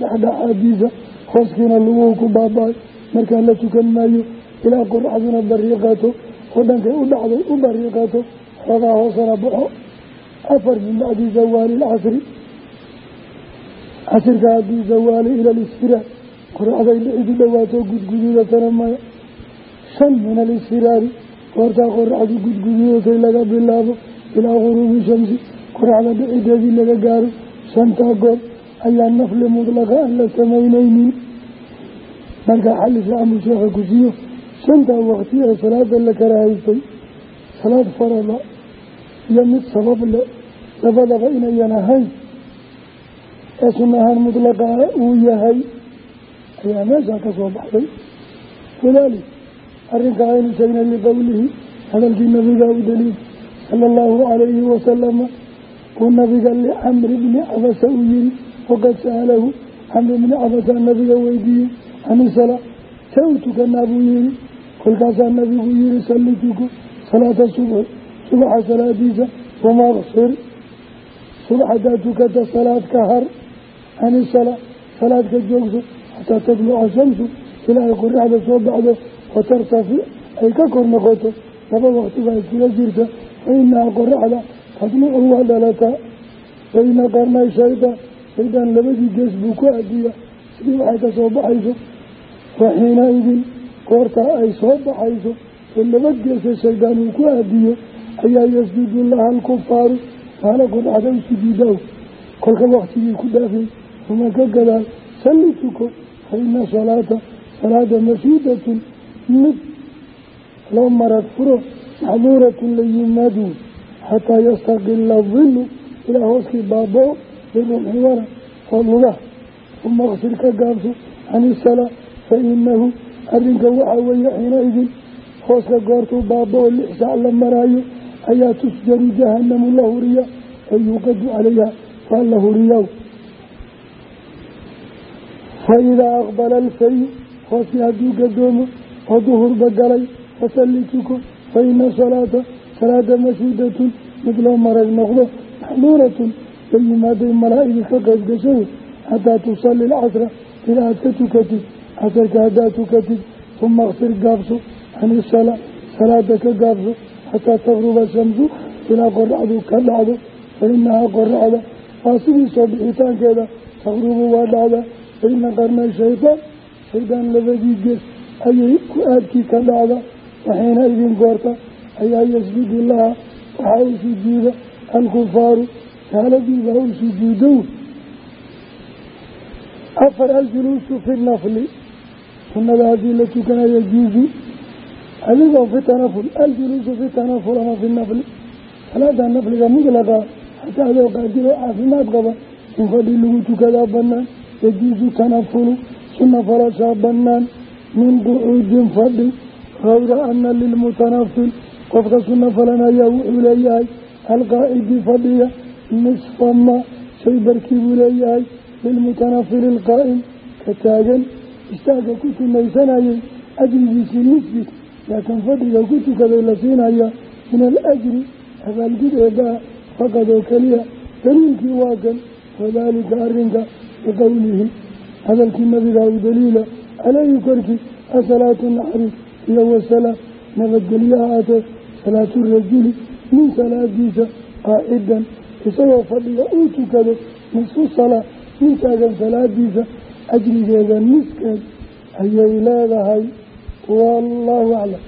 dhexdhexaadiisa hooskiina laguhu ku baaba-ay markaa la tukan maayo ilaa qoraxduna bariiqato oo dhankay u dhacday u bariiqato xoogaa hoosana baxo. Afar min bacdi zawaali ilcasri casirka hadduu zawaali ila alisfiraar qoraxday dhixidu dhowaato gudguduudatana maya. Shan min alisfiraari goortaa qoraxdu gudguduudatay laga bilaabo ilaa guruubi shamsi qoraxda dhicideedii laga gaaro shantaa goor ayaa nafli mudlaqa aan la samaynaynin. Markaa xal islaamuu sheekha ku siiyo shantaa waqti ee salaada la kala haystay salaad farada iyo mid sabab le labadaba inayan ahayn ee sunahaan mutlaqaa uu yahay. Ayaa meeshaa ka soo baxday. Wadaalik arrinkaa aynu sheegnay liqowlihi hadalkii nabiga u daliil sala allahu calayhi wasalama uu nabiga licamri bni cabasa uu yihi waqad sa'alahu camri bni cabasa nabiga weydiiyey canisala sa u tukanaa buu yihi kolkaasaa nabigu yihi salli tuko salaata subxi subaxa salaadiisa canisala salaad ka joogso xataa tadluca shamsu ilaa ay qoraxda soo baxdo watartafic ay ka kor noqoto laba waqti baa iskula jirta fa inahaa qoraxda tadlucu waa dhalataa bayna qarnay shaydaan shaydaan labadii gees buu ku adiya sidii waxay ka soo baxayso waxiina idin goortaa ay soo baxayso oo laba geesa shaydaan uu ku adiyo ayaa yasjudu alkufaaru gaalo qoraxda u dhaafay uma ka gadaal salli tuko fa ina salaata salaada mashuudatun mid loo marag furo maxduuratun la yimaadu xataa yastaqila dilu ilaa hooskii baabao birumxi wara oo lugaha uma qsir ka gaabso can isalaa fa inahu arrinka waxaa weeye xiinaidin hooska goortuu baaba-o lix saac la maraayo ayaa tusjaru huriya oo yuuqadu calayha fa idaa aqbala alfayu hooskii hadduu gadoomo oo duhurba galay fasalli tuko fa ina salaata salaada mashhuudatun mid loo marag noqdo maxduuratun la yimaaday malaa-igi ka qayb gashay xataa tusalli alcasra ilaa aad ka tukatid casarka haddaad tukatid uma aksir gaabso can isalaa salaada ka gaabso xataa taqruba shamsu ilaa qoraxdu ka dhacdo fa inahaa waa sidii soo bixitaankeeda taqrubu waa dhacdaa fa ina qarna shaydaan shaydaan labadii gees ayay ku aadkii ka dhacda waxayna idin goorta ayaa yasjudu laha waxaa u sujuuda alkufaaru gaaladiiba u sujuudow. Afar aljuluusu fi nafli sunada haddii la tukanayo juuzu adigoo fi tanaful aljuluusu fi tanaful ama fi nafli. Salaada nafliga mudlaqa xataa adoo qaadiro caafimaad qaba in fadhi lagu tukadaa banaan yajuusu tanafulu sunna falashaa banaan min qucuudin fadhi gayra ana lilmutanafil qofka sunna falanayaa wuxuu leeyahay alqaa'idi fadhiga nisfama shay barkii buu leeyahay lilmutanafili alqaa'im ka taagan istaaga ku sunaysanayay ajrigiisii nisbi laakiin fadhiga ku tukaday la siinaya min alajri abaalgud eebaa faqad oo keliya daliilkii waa kan wadaalika arrinka biqowlihi hadalkii nabiga u daliila caleyhi korkii asalaatu naxariis iyo wasalaam nabadgelyo ahaatee salaatu rajuli min salaadiisa qaacidan isagoo fadhiga uu tukado nisfu salaa nin taagan salaadiisa ajrigeeda niskeed ayay leedahay wallaahu aclam